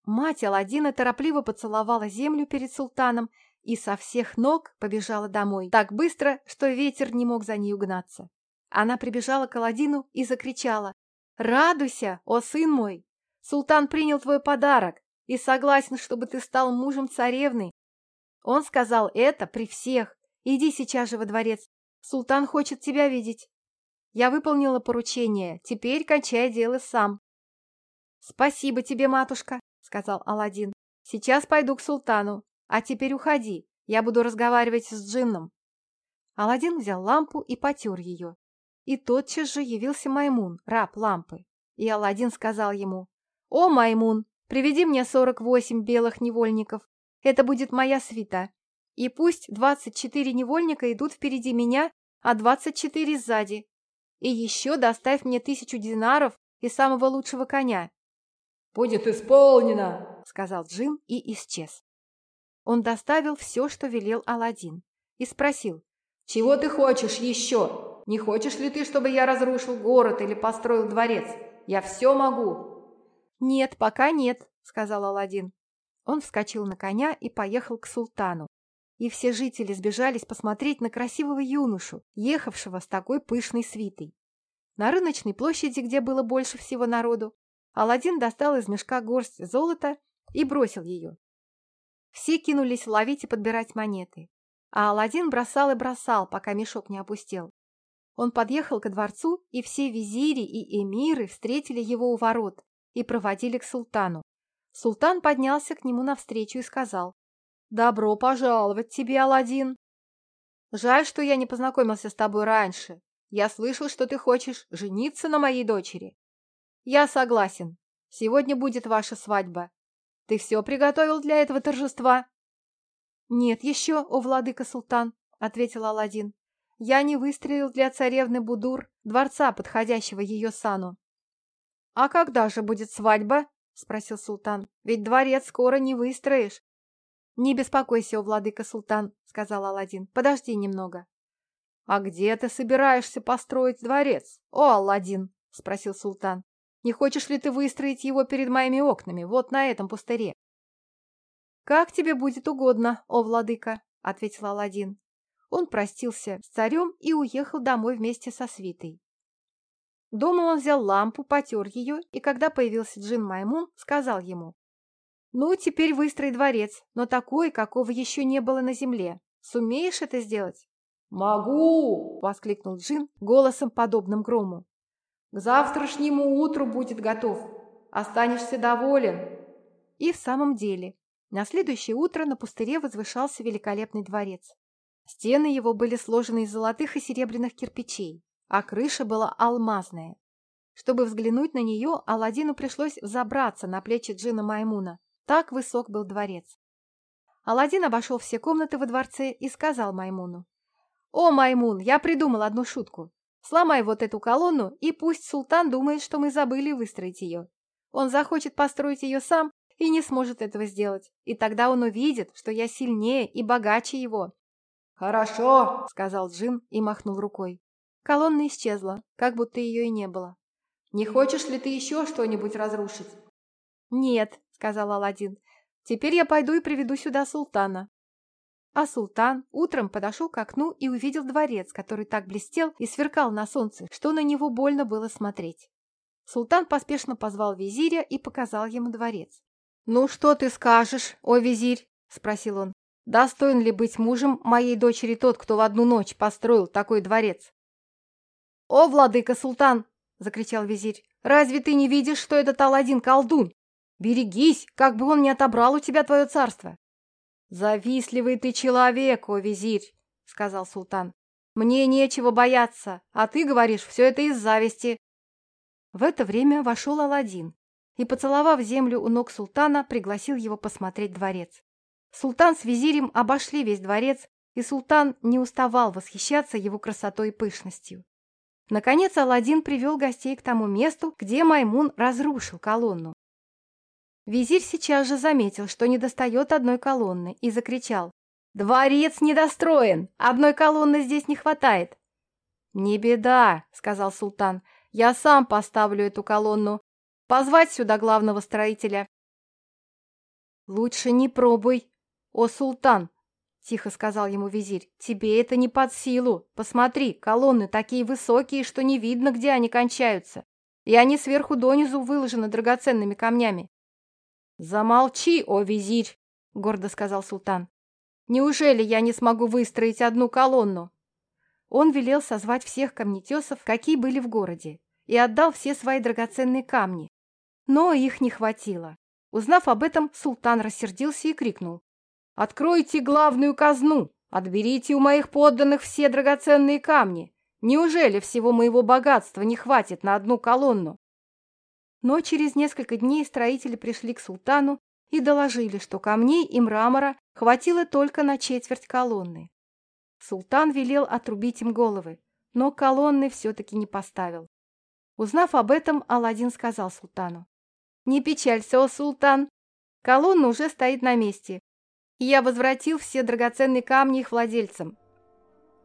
Мать Аладдина торопливо поцеловала землю перед султаном и со всех ног побежала домой, так быстро, что ветер не мог за ней угнаться. Она прибежала к Аладдину и закричала «Радуйся, о сын мой! Султан принял твой подарок и согласен, чтобы ты стал мужем царевны он сказал это при всех. Иди сейчас же во дворец. Султан хочет тебя видеть. Я выполнила поручение. Теперь кончай дело сам. Спасибо тебе, матушка, сказал Аладдин. Сейчас пойду к султану. А теперь уходи. Я буду разговаривать с джинном. Аладдин взял лампу и потер ее. И тотчас же явился Маймун, раб лампы. И Аладдин сказал ему, «О, Маймун, приведи мне сорок восемь белых невольников это будет моя свита. И пусть двадцать четыре невольника идут впереди меня, а двадцать четыре сзади. И еще доставь мне тысячу динаров и самого лучшего коня. «Будет исполнено!» — сказал Джим и исчез. Он доставил все, что велел Аладдин, и спросил. «Чего ты хочешь еще? Не хочешь ли ты, чтобы я разрушил город или построил дворец? Я все могу!» «Нет, пока нет», — сказал Аладдин. Он вскочил на коня и поехал к султану. И все жители сбежались посмотреть на красивого юношу, ехавшего с такой пышной свитой. На рыночной площади, где было больше всего народу, Аладдин достал из мешка горсть золота и бросил ее. Все кинулись ловить и подбирать монеты, а Аладдин бросал и бросал, пока мешок не опустел. Он подъехал ко дворцу, и все визири и эмиры встретили его у ворот и проводили к султану. Султан поднялся к нему навстречу и сказал, «Добро пожаловать тебе, Аладдин. Жаль, что я не познакомился с тобой раньше. Я слышал, что ты хочешь жениться на моей дочери. Я согласен. Сегодня будет ваша свадьба. Ты все приготовил для этого торжества?» «Нет еще, о владыка султан», — ответил Аладдин. «Я не выстрелил для царевны Будур, дворца, подходящего ее сану». «А когда же будет свадьба?» — спросил султан. — Ведь дворец скоро не выстроишь. — Не беспокойся, о владыка султан, — сказал Аладдин. — Подожди немного. — А где ты собираешься построить дворец, о Аладдин? — спросил султан. — Не хочешь ли ты выстроить его перед моими окнами, вот на этом пустыре? «Как тебе будет угодно, о владыка», — ответил Аладдин. Он простился с царем и уехал домой вместе со свитой. Дома он взял лампу, потер ее, и когда появился Джин Маймун, сказал ему, «Ну, теперь выстрой дворец, но такой, какого еще не было на земле. Сумеешь это сделать?» «Могу!» — воскликнул Джин голосом, подобным грому. «К завтрашнему утру будет готов. Останешься доволен». И в самом деле, на следующее утро на пустыре возвышался великолепный дворец. Стены его были сложены из золотых и серебряных кирпичей а крыша была алмазная. Чтобы взглянуть на нее, Аладдину пришлось взобраться на плечи Джина Маймуна. Так высок был дворец. Аладдин обошел все комнаты во дворце и сказал Маймуну. «О, Маймун, я придумал одну шутку. Сломай вот эту колонну, и пусть султан думает, что мы забыли выстроить ее. Он захочет построить ее сам и не сможет этого сделать, и тогда он увидит, что я сильнее и богаче его». «Хорошо», — сказал Джин и махнул рукой. Колонна исчезла, как будто ее и не было. «Не хочешь ли ты еще что-нибудь разрушить?» «Нет», — сказал Аладдин. «Теперь я пойду и приведу сюда султана». А султан утром подошел к окну и увидел дворец, который так блестел и сверкал на солнце, что на него больно было смотреть. Султан поспешно позвал визиря и показал ему дворец. «Ну что ты скажешь, о визирь?» – спросил он. «Достоин ли быть мужем моей дочери тот, кто в одну ночь построил такой дворец?» «О, владыка султан!» — закричал визирь. «Разве ты не видишь, что этот Аладдин колдун? Берегись, как бы он не отобрал у тебя твое царство!» «Завистливый ты человек, о визирь!» — сказал султан. «Мне нечего бояться, а ты говоришь, все это из зависти». В это время вошел Аладдин и, поцеловав землю у ног султана, пригласил его посмотреть дворец. Султан с визирем обошли весь дворец, и султан не уставал восхищаться его красотой и пышностью. Наконец Аладдин привел гостей к тому месту, где Маймун разрушил колонну. Визирь сейчас же заметил, что недостает одной колонны, и закричал. «Дворец недостроен! Одной колонны здесь не хватает!» «Не беда», — сказал султан, — «я сам поставлю эту колонну. Позвать сюда главного строителя». «Лучше не пробуй, о султан», — тихо сказал ему визирь. «Тебе это не под силу. Посмотри, колонны такие высокие, что не видно, где они кончаются. И они сверху донизу выложены драгоценными камнями». «Замолчи, о визирь!» — гордо сказал султан. «Неужели я не смогу выстроить одну колонну?» Он велел созвать всех камнетесов, какие были в городе, и отдал все свои драгоценные камни. Но их не хватило. Узнав об этом, султан рассердился и крикнул. Откройте главную казну, отберите у моих подданных все драгоценные камни. Неужели всего моего богатства не хватит на одну колонну? Но через несколько дней строители пришли к султану и доложили, что камней и мрамора хватило только на четверть колонны. Султан велел отрубить им головы, но колонны все-таки не поставил. Узнав об этом, Аладдин сказал султану. «Не печалься, о султан! Колонна уже стоит на месте, и я возвратил все драгоценные камни их владельцам.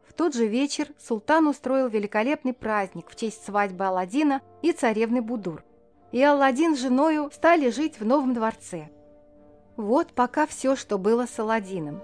В тот же вечер султан устроил великолепный праздник в честь свадьбы Аладдина и царевны Будур. И Аладдин с женою стали жить в новом дворце. Вот пока все, что было с Аладдином.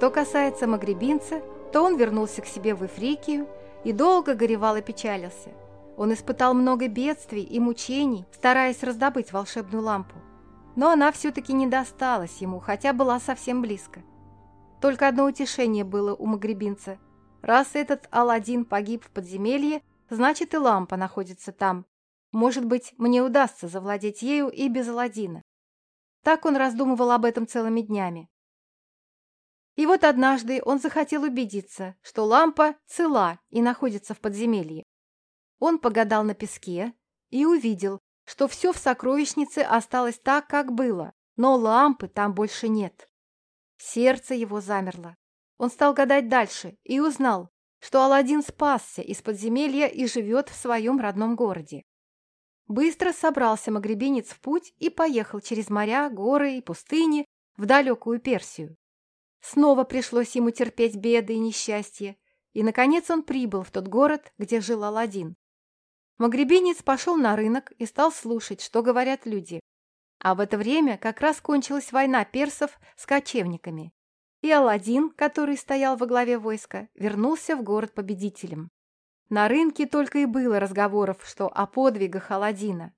Что касается магребинца, то он вернулся к себе в Эфрикию и долго горевал и печалился. Он испытал много бедствий и мучений, стараясь раздобыть волшебную лампу. Но она все-таки не досталась ему, хотя была совсем близко. Только одно утешение было у магребинца. Раз этот Аладдин погиб в подземелье, значит и лампа находится там. Может быть, мне удастся завладеть ею и без Аладдина. Так он раздумывал об этом целыми днями. И вот однажды он захотел убедиться, что лампа цела и находится в подземелье. Он погадал на песке и увидел, что все в сокровищнице осталось так, как было, но лампы там больше нет. Сердце его замерло. Он стал гадать дальше и узнал, что Аладдин спасся из подземелья и живет в своем родном городе. Быстро собрался магребинец в путь и поехал через моря, горы и пустыни в далекую Персию. Снова пришлось ему терпеть беды и несчастья, и, наконец, он прибыл в тот город, где жил Аладдин. Магребинец пошел на рынок и стал слушать, что говорят люди. А в это время как раз кончилась война персов с кочевниками, и Аладдин, который стоял во главе войска, вернулся в город победителем. На рынке только и было разговоров, что о подвигах Аладдина.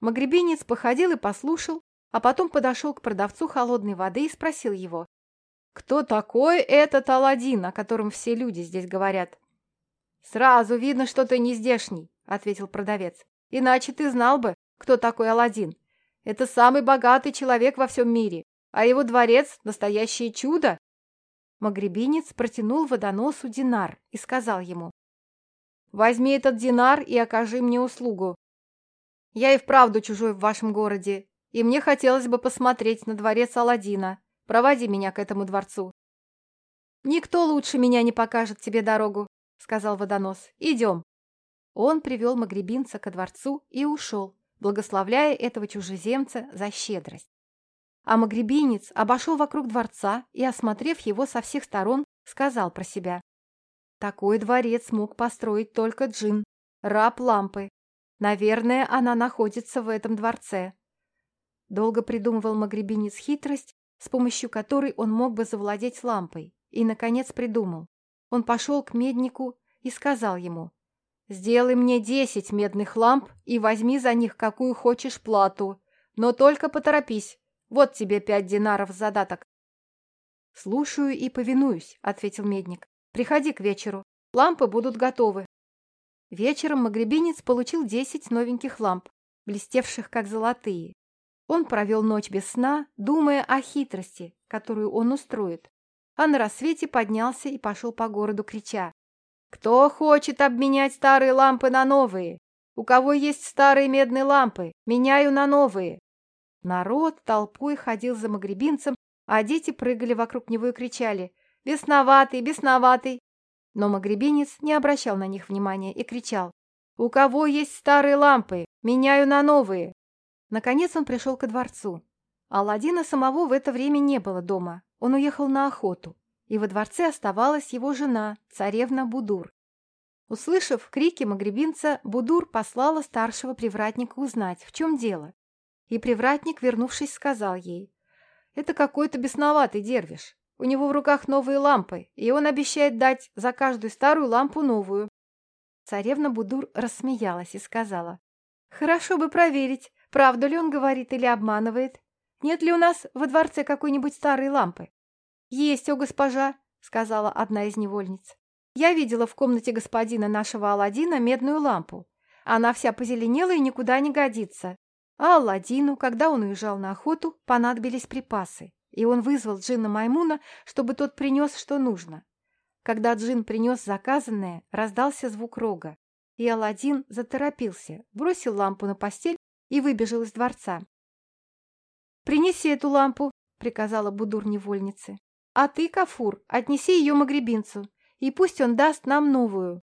Магребинец походил и послушал, а потом подошел к продавцу холодной воды и спросил его, «Кто такой этот Аладдин, о котором все люди здесь говорят?» «Сразу видно, что ты не здешний», — ответил продавец. «Иначе ты знал бы, кто такой Аладдин. Это самый богатый человек во всем мире, а его дворец — настоящее чудо». Магребинец протянул водоносу динар и сказал ему, Возьми этот динар и окажи мне услугу. Я и вправду чужой в вашем городе, и мне хотелось бы посмотреть на дворец Аладдина. Проводи меня к этому дворцу». «Никто лучше меня не покажет тебе дорогу», — сказал водонос. «Идем». Он привел магребинца ко дворцу и ушел, благословляя этого чужеземца за щедрость. А магребинец обошел вокруг дворца и, осмотрев его со всех сторон, сказал про себя. Такой дворец мог построить только Джин, раб лампы. Наверное, она находится в этом дворце. Долго придумывал Магребинец хитрость, с помощью которой он мог бы завладеть лампой, и, наконец, придумал. Он пошел к меднику и сказал ему, «Сделай мне десять медных ламп и возьми за них какую хочешь плату, но только поторопись, вот тебе пять динаров задаток». «Слушаю и повинуюсь», — ответил медник. Приходи к вечеру. Лампы будут готовы. Вечером магребинец получил десять новеньких ламп, блестевших как золотые. Он провел ночь без сна, думая о хитрости, которую он устроит. А на рассвете поднялся и пошел по городу, крича. «Кто хочет обменять старые лампы на новые? У кого есть старые медные лампы? Меняю на новые!» Народ толпой ходил за магребинцем, а дети прыгали вокруг него и кричали Бесноватый, бесноватый!» Но магребинец не обращал на них внимания и кричал. «У кого есть старые лампы? Меняю на новые!» Наконец он пришел ко дворцу. Аладдина самого в это время не было дома. Он уехал на охоту, и во дворце оставалась его жена, царевна Будур. Услышав крики магребинца, Будур послала старшего привратника узнать, в чем дело. И привратник, вернувшись, сказал ей, «Это какой-то бесноватый дервиш. У него в руках новые лампы, и он обещает дать за каждую старую лампу новую. Царевна Будур рассмеялась и сказала, «Хорошо бы проверить, правду ли он говорит или обманывает. Нет ли у нас во дворце какой-нибудь старой лампы?» «Есть, о госпожа», — сказала одна из невольниц. «Я видела в комнате господина нашего Аладдина медную лампу. Она вся позеленела и никуда не годится. А Аладдину, когда он уезжал на охоту, понадобились припасы и он вызвал Джина Маймуна, чтобы тот принес, что нужно. Когда Джин принес заказанное, раздался звук рога, и Аладдин заторопился, бросил лампу на постель и выбежал из дворца. «Принеси эту лампу», — приказала Будур невольнице. «А ты, Кафур, отнеси ее магребинцу, и пусть он даст нам новую».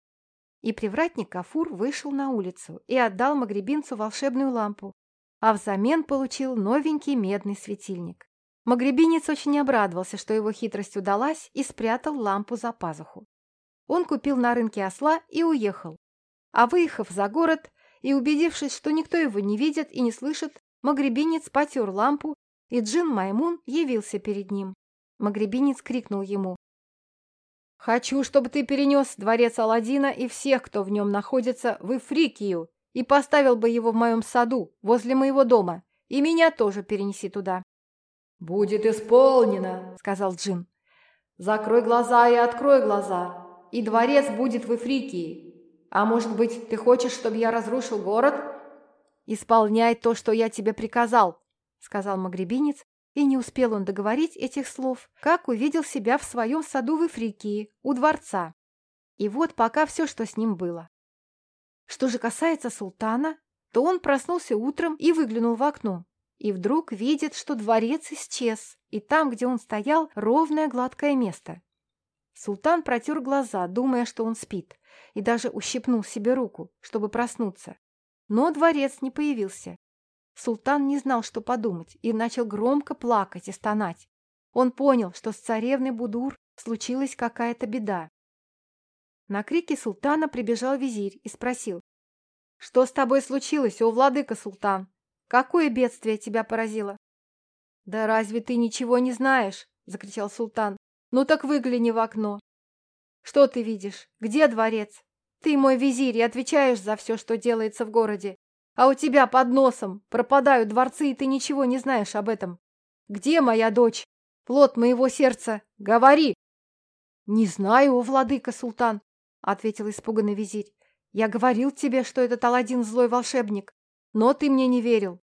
И привратник Кафур вышел на улицу и отдал магребинцу волшебную лампу, а взамен получил новенький медный светильник. Магребинец очень обрадовался, что его хитрость удалась, и спрятал лампу за пазуху. Он купил на рынке осла и уехал. А выехав за город и убедившись, что никто его не видит и не слышит, Магребинец потер лампу, и Джин Маймун явился перед ним. Магребинец крикнул ему. «Хочу, чтобы ты перенес дворец Аладдина и всех, кто в нем находится, в Ифрикию, и поставил бы его в моем саду, возле моего дома, и меня тоже перенеси туда». «Будет исполнено», — сказал Джин. «Закрой глаза и открой глаза, и дворец будет в Эфрикии. А может быть, ты хочешь, чтобы я разрушил город?» «Исполняй то, что я тебе приказал», — сказал магребинец, и не успел он договорить этих слов, как увидел себя в своем саду в Эфрикии, у дворца. И вот пока все, что с ним было. Что же касается султана, то он проснулся утром и выглянул в окно и вдруг видит, что дворец исчез, и там, где он стоял, ровное гладкое место. Султан протер глаза, думая, что он спит, и даже ущипнул себе руку, чтобы проснуться. Но дворец не появился. Султан не знал, что подумать, и начал громко плакать и стонать. Он понял, что с царевной Будур случилась какая-то беда. На крики султана прибежал визирь и спросил. «Что с тобой случилось, о владыка султан? Какое бедствие тебя поразило?» «Да разве ты ничего не знаешь?» — закричал султан. «Ну так выгляни в окно». «Что ты видишь? Где дворец? Ты мой визирь и отвечаешь за все, что делается в городе. А у тебя под носом пропадают дворцы, и ты ничего не знаешь об этом. Где моя дочь? Плод моего сердца. Говори!» «Не знаю, о владыка султан. — ответил испуганный визирь. «Я говорил тебе, что этот Аладдин злой волшебник, но ты мне не верил».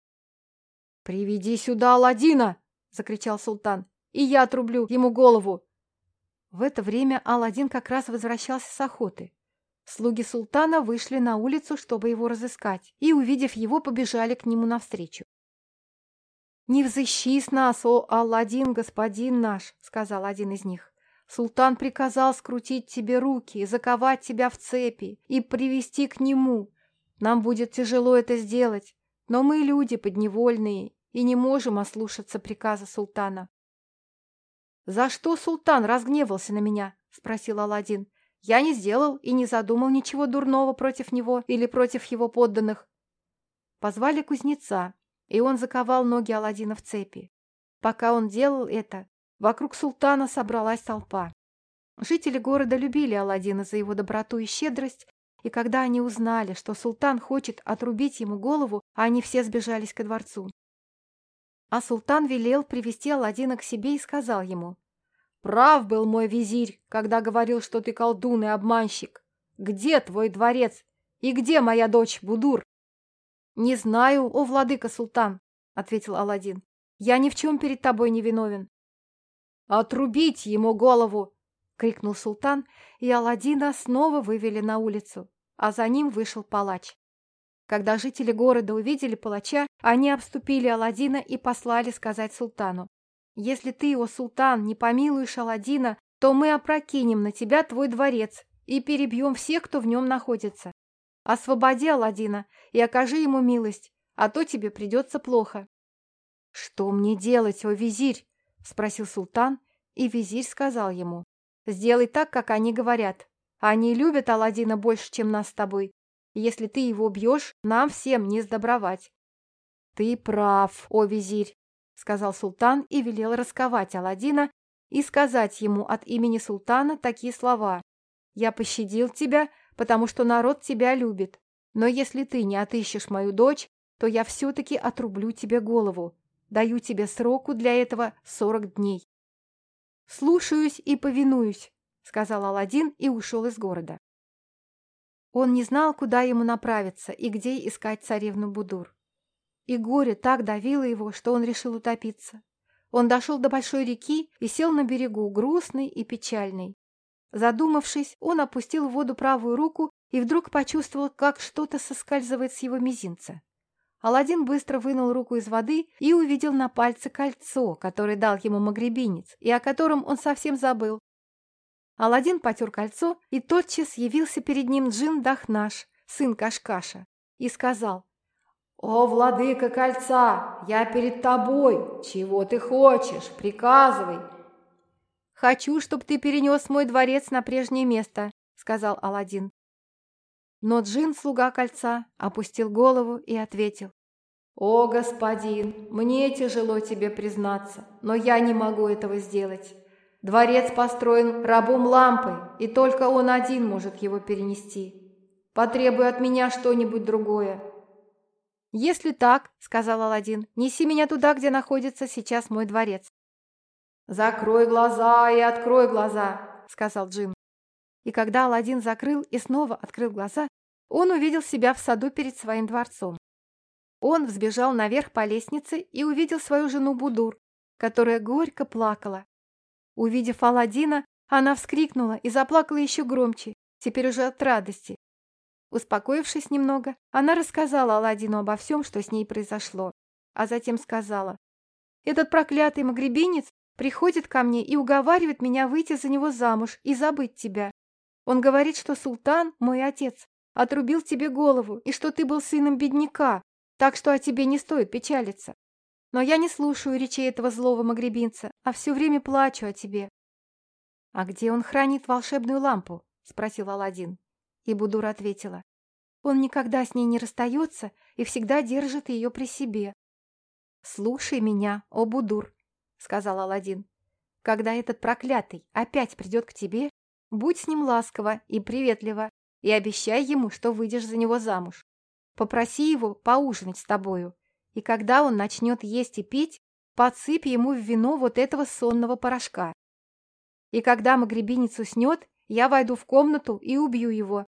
«Приведи сюда Аладдина!» — закричал султан. «И я отрублю ему голову!» В это время Аладдин как раз возвращался с охоты. Слуги султана вышли на улицу, чтобы его разыскать, и, увидев его, побежали к нему навстречу. «Не взыщи с нас, о Алладин, господин наш!» — сказал один из них. Султан приказал скрутить тебе руки, заковать тебя в цепи и привести к нему. Нам будет тяжело это сделать, но мы люди подневольные и не можем ослушаться приказа султана. «За что султан разгневался на меня?» — спросил Аладдин. «Я не сделал и не задумал ничего дурного против него или против его подданных». Позвали кузнеца, и он заковал ноги Аладдина в цепи. Пока он делал это, Вокруг султана собралась толпа. Жители города любили Аладдина за его доброту и щедрость, и когда они узнали, что султан хочет отрубить ему голову, они все сбежались ко дворцу. А султан велел привести Аладдина к себе и сказал ему, «Прав был мой визирь, когда говорил, что ты колдун и обманщик. Где твой дворец? И где моя дочь Будур?» «Не знаю, о владыка султан», — ответил Аладдин. «Я ни в чем перед тобой не виновен. «Отрубить ему голову!» — крикнул султан, и Аладдина снова вывели на улицу, а за ним вышел палач. Когда жители города увидели палача, они обступили Аладдина и послали сказать султану. «Если ты, о султан, не помилуешь Аладдина, то мы опрокинем на тебя твой дворец и перебьем всех, кто в нем находится. Освободи Аладдина и окажи ему милость, а то тебе придется плохо». «Что мне делать, о визирь?» — спросил султан, и визирь сказал ему. «Сделай так, как они говорят. Они любят Аладдина больше, чем нас с тобой. Если ты его убьешь, нам всем не сдобровать». «Ты прав, о визирь», — сказал султан и велел расковать Аладдина и сказать ему от имени султана такие слова. «Я пощадил тебя, потому что народ тебя любит. Но если ты не отыщешь мою дочь, то я все-таки отрублю тебе голову. Даю тебе сроку для этого сорок дней. Слушаюсь и повинуюсь, сказал Аладдин и ушел из города. Он не знал, куда ему направиться и где искать царевну Будур. И горе так давило его, что он решил утопиться. Он дошел до большой реки и сел на берегу, грустный и печальный. Задумавшись, он опустил в воду правую руку и вдруг почувствовал, как что-то соскальзывает с его мизинца. Аладдин быстро вынул руку из воды и увидел на пальце кольцо, которое дал ему магребинец, и о котором он совсем забыл. Аладдин потер кольцо, и тотчас явился перед ним Джин Дахнаш, сын Кашкаша, и сказал, «О, владыка кольца, я перед тобой, чего ты хочешь, приказывай». «Хочу, чтобы ты перенес мой дворец на прежнее место», — сказал Аладдин. Но Джин, слуга кольца, опустил голову и ответил. «О, господин, мне тяжело тебе признаться, но я не могу этого сделать. Дворец построен рабом лампой, и только он один может его перенести. Потребуй от меня что-нибудь другое». «Если так, — сказал Аладдин, — неси меня туда, где находится сейчас мой дворец». «Закрой глаза и открой глаза», — сказал Джин. И когда Аладдин закрыл и снова открыл глаза, он увидел себя в саду перед своим дворцом. Он взбежал наверх по лестнице и увидел свою жену Будур, которая горько плакала. Увидев Аладдина, она вскрикнула и заплакала еще громче, теперь уже от радости. Успокоившись немного, она рассказала Аладдину обо всем, что с ней произошло, а затем сказала, «Этот проклятый магребинец Приходит ко мне и уговаривает меня выйти за него замуж и забыть тебя. Он говорит, что султан, мой отец, отрубил тебе голову и что ты был сыном бедняка, так что о тебе не стоит печалиться. Но я не слушаю речей этого злого магребинца, а все время плачу о тебе. — А где он хранит волшебную лампу? — спросил Аладдин. И Будур ответила. — Он никогда с ней не расстается и всегда держит ее при себе. — Слушай меня, о Будур, — сказал Аладдин. — Когда этот проклятый опять придет к тебе, будь с ним ласково и приветливо и обещай ему, что выйдешь за него замуж. Попроси его поужинать с тобою, и когда он начнет есть и пить, подсыпь ему в вино вот этого сонного порошка. И когда магребинец уснет, я войду в комнату и убью его.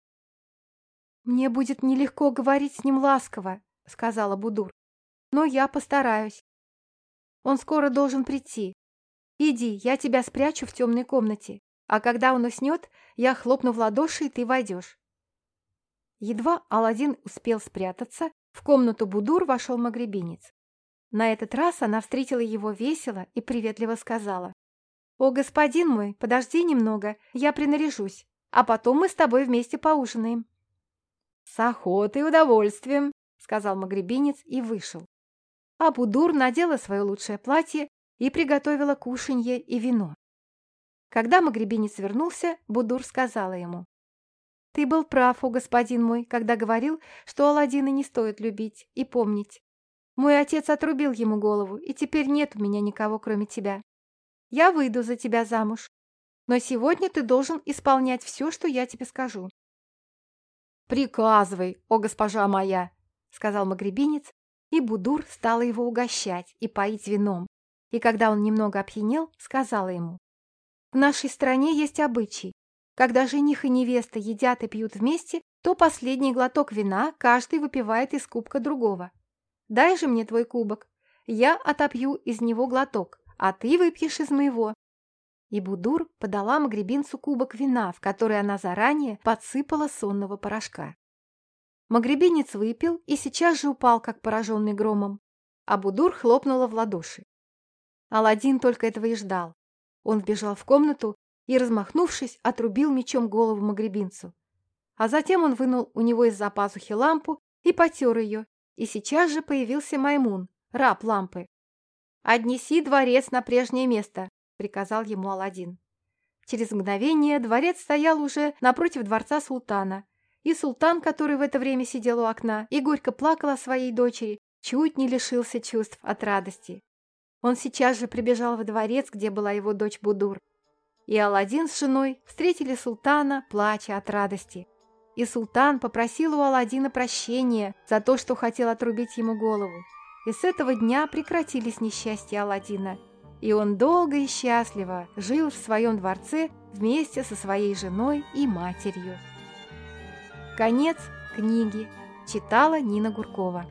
«Мне будет нелегко говорить с ним ласково», — сказала Будур, — «но я постараюсь. Он скоро должен прийти. Иди, я тебя спрячу в темной комнате, а когда он уснет, я хлопну в ладоши, и ты войдешь». Едва Аладдин успел спрятаться, в комнату Будур вошел магребинец. На этот раз она встретила его весело и приветливо сказала. «О, господин мой, подожди немного, я принаряжусь, а потом мы с тобой вместе поужинаем». «С охотой и удовольствием», — сказал магребинец и вышел. А Будур надела свое лучшее платье и приготовила кушанье и вино. Когда магребинец вернулся, Будур сказала ему. Ты был прав, о господин мой, когда говорил, что Аладдина не стоит любить и помнить. Мой отец отрубил ему голову, и теперь нет у меня никого, кроме тебя. Я выйду за тебя замуж, но сегодня ты должен исполнять все, что я тебе скажу. «Приказывай, о госпожа моя!» — сказал магребинец, и Будур стала его угощать и поить вином. И когда он немного опьянел, сказала ему, «В нашей стране есть обычай. Когда жених и невеста едят и пьют вместе, то последний глоток вина каждый выпивает из кубка другого. Дай же мне твой кубок, я отопью из него глоток, а ты выпьешь из моего». И Будур подала Магребинцу кубок вина, в который она заранее подсыпала сонного порошка. Магребинец выпил и сейчас же упал, как пораженный громом, а Будур хлопнула в ладоши. Аладдин только этого и ждал. Он вбежал в комнату и, размахнувшись, отрубил мечом голову магребинцу. А затем он вынул у него из-за пазухи лампу и потер ее, и сейчас же появился Маймун, раб лампы. «Отнеси дворец на прежнее место», — приказал ему Аладдин. Через мгновение дворец стоял уже напротив дворца султана, и султан, который в это время сидел у окна и горько плакал о своей дочери, чуть не лишился чувств от радости. Он сейчас же прибежал во дворец, где была его дочь Будур, и Аладдин с женой встретили султана, плача от радости. И султан попросил у Аладдина прощения за то, что хотел отрубить ему голову. И с этого дня прекратились несчастья Аладдина, и он долго и счастливо жил в своем дворце вместе со своей женой и матерью. Конец книги. Читала Нина Гуркова.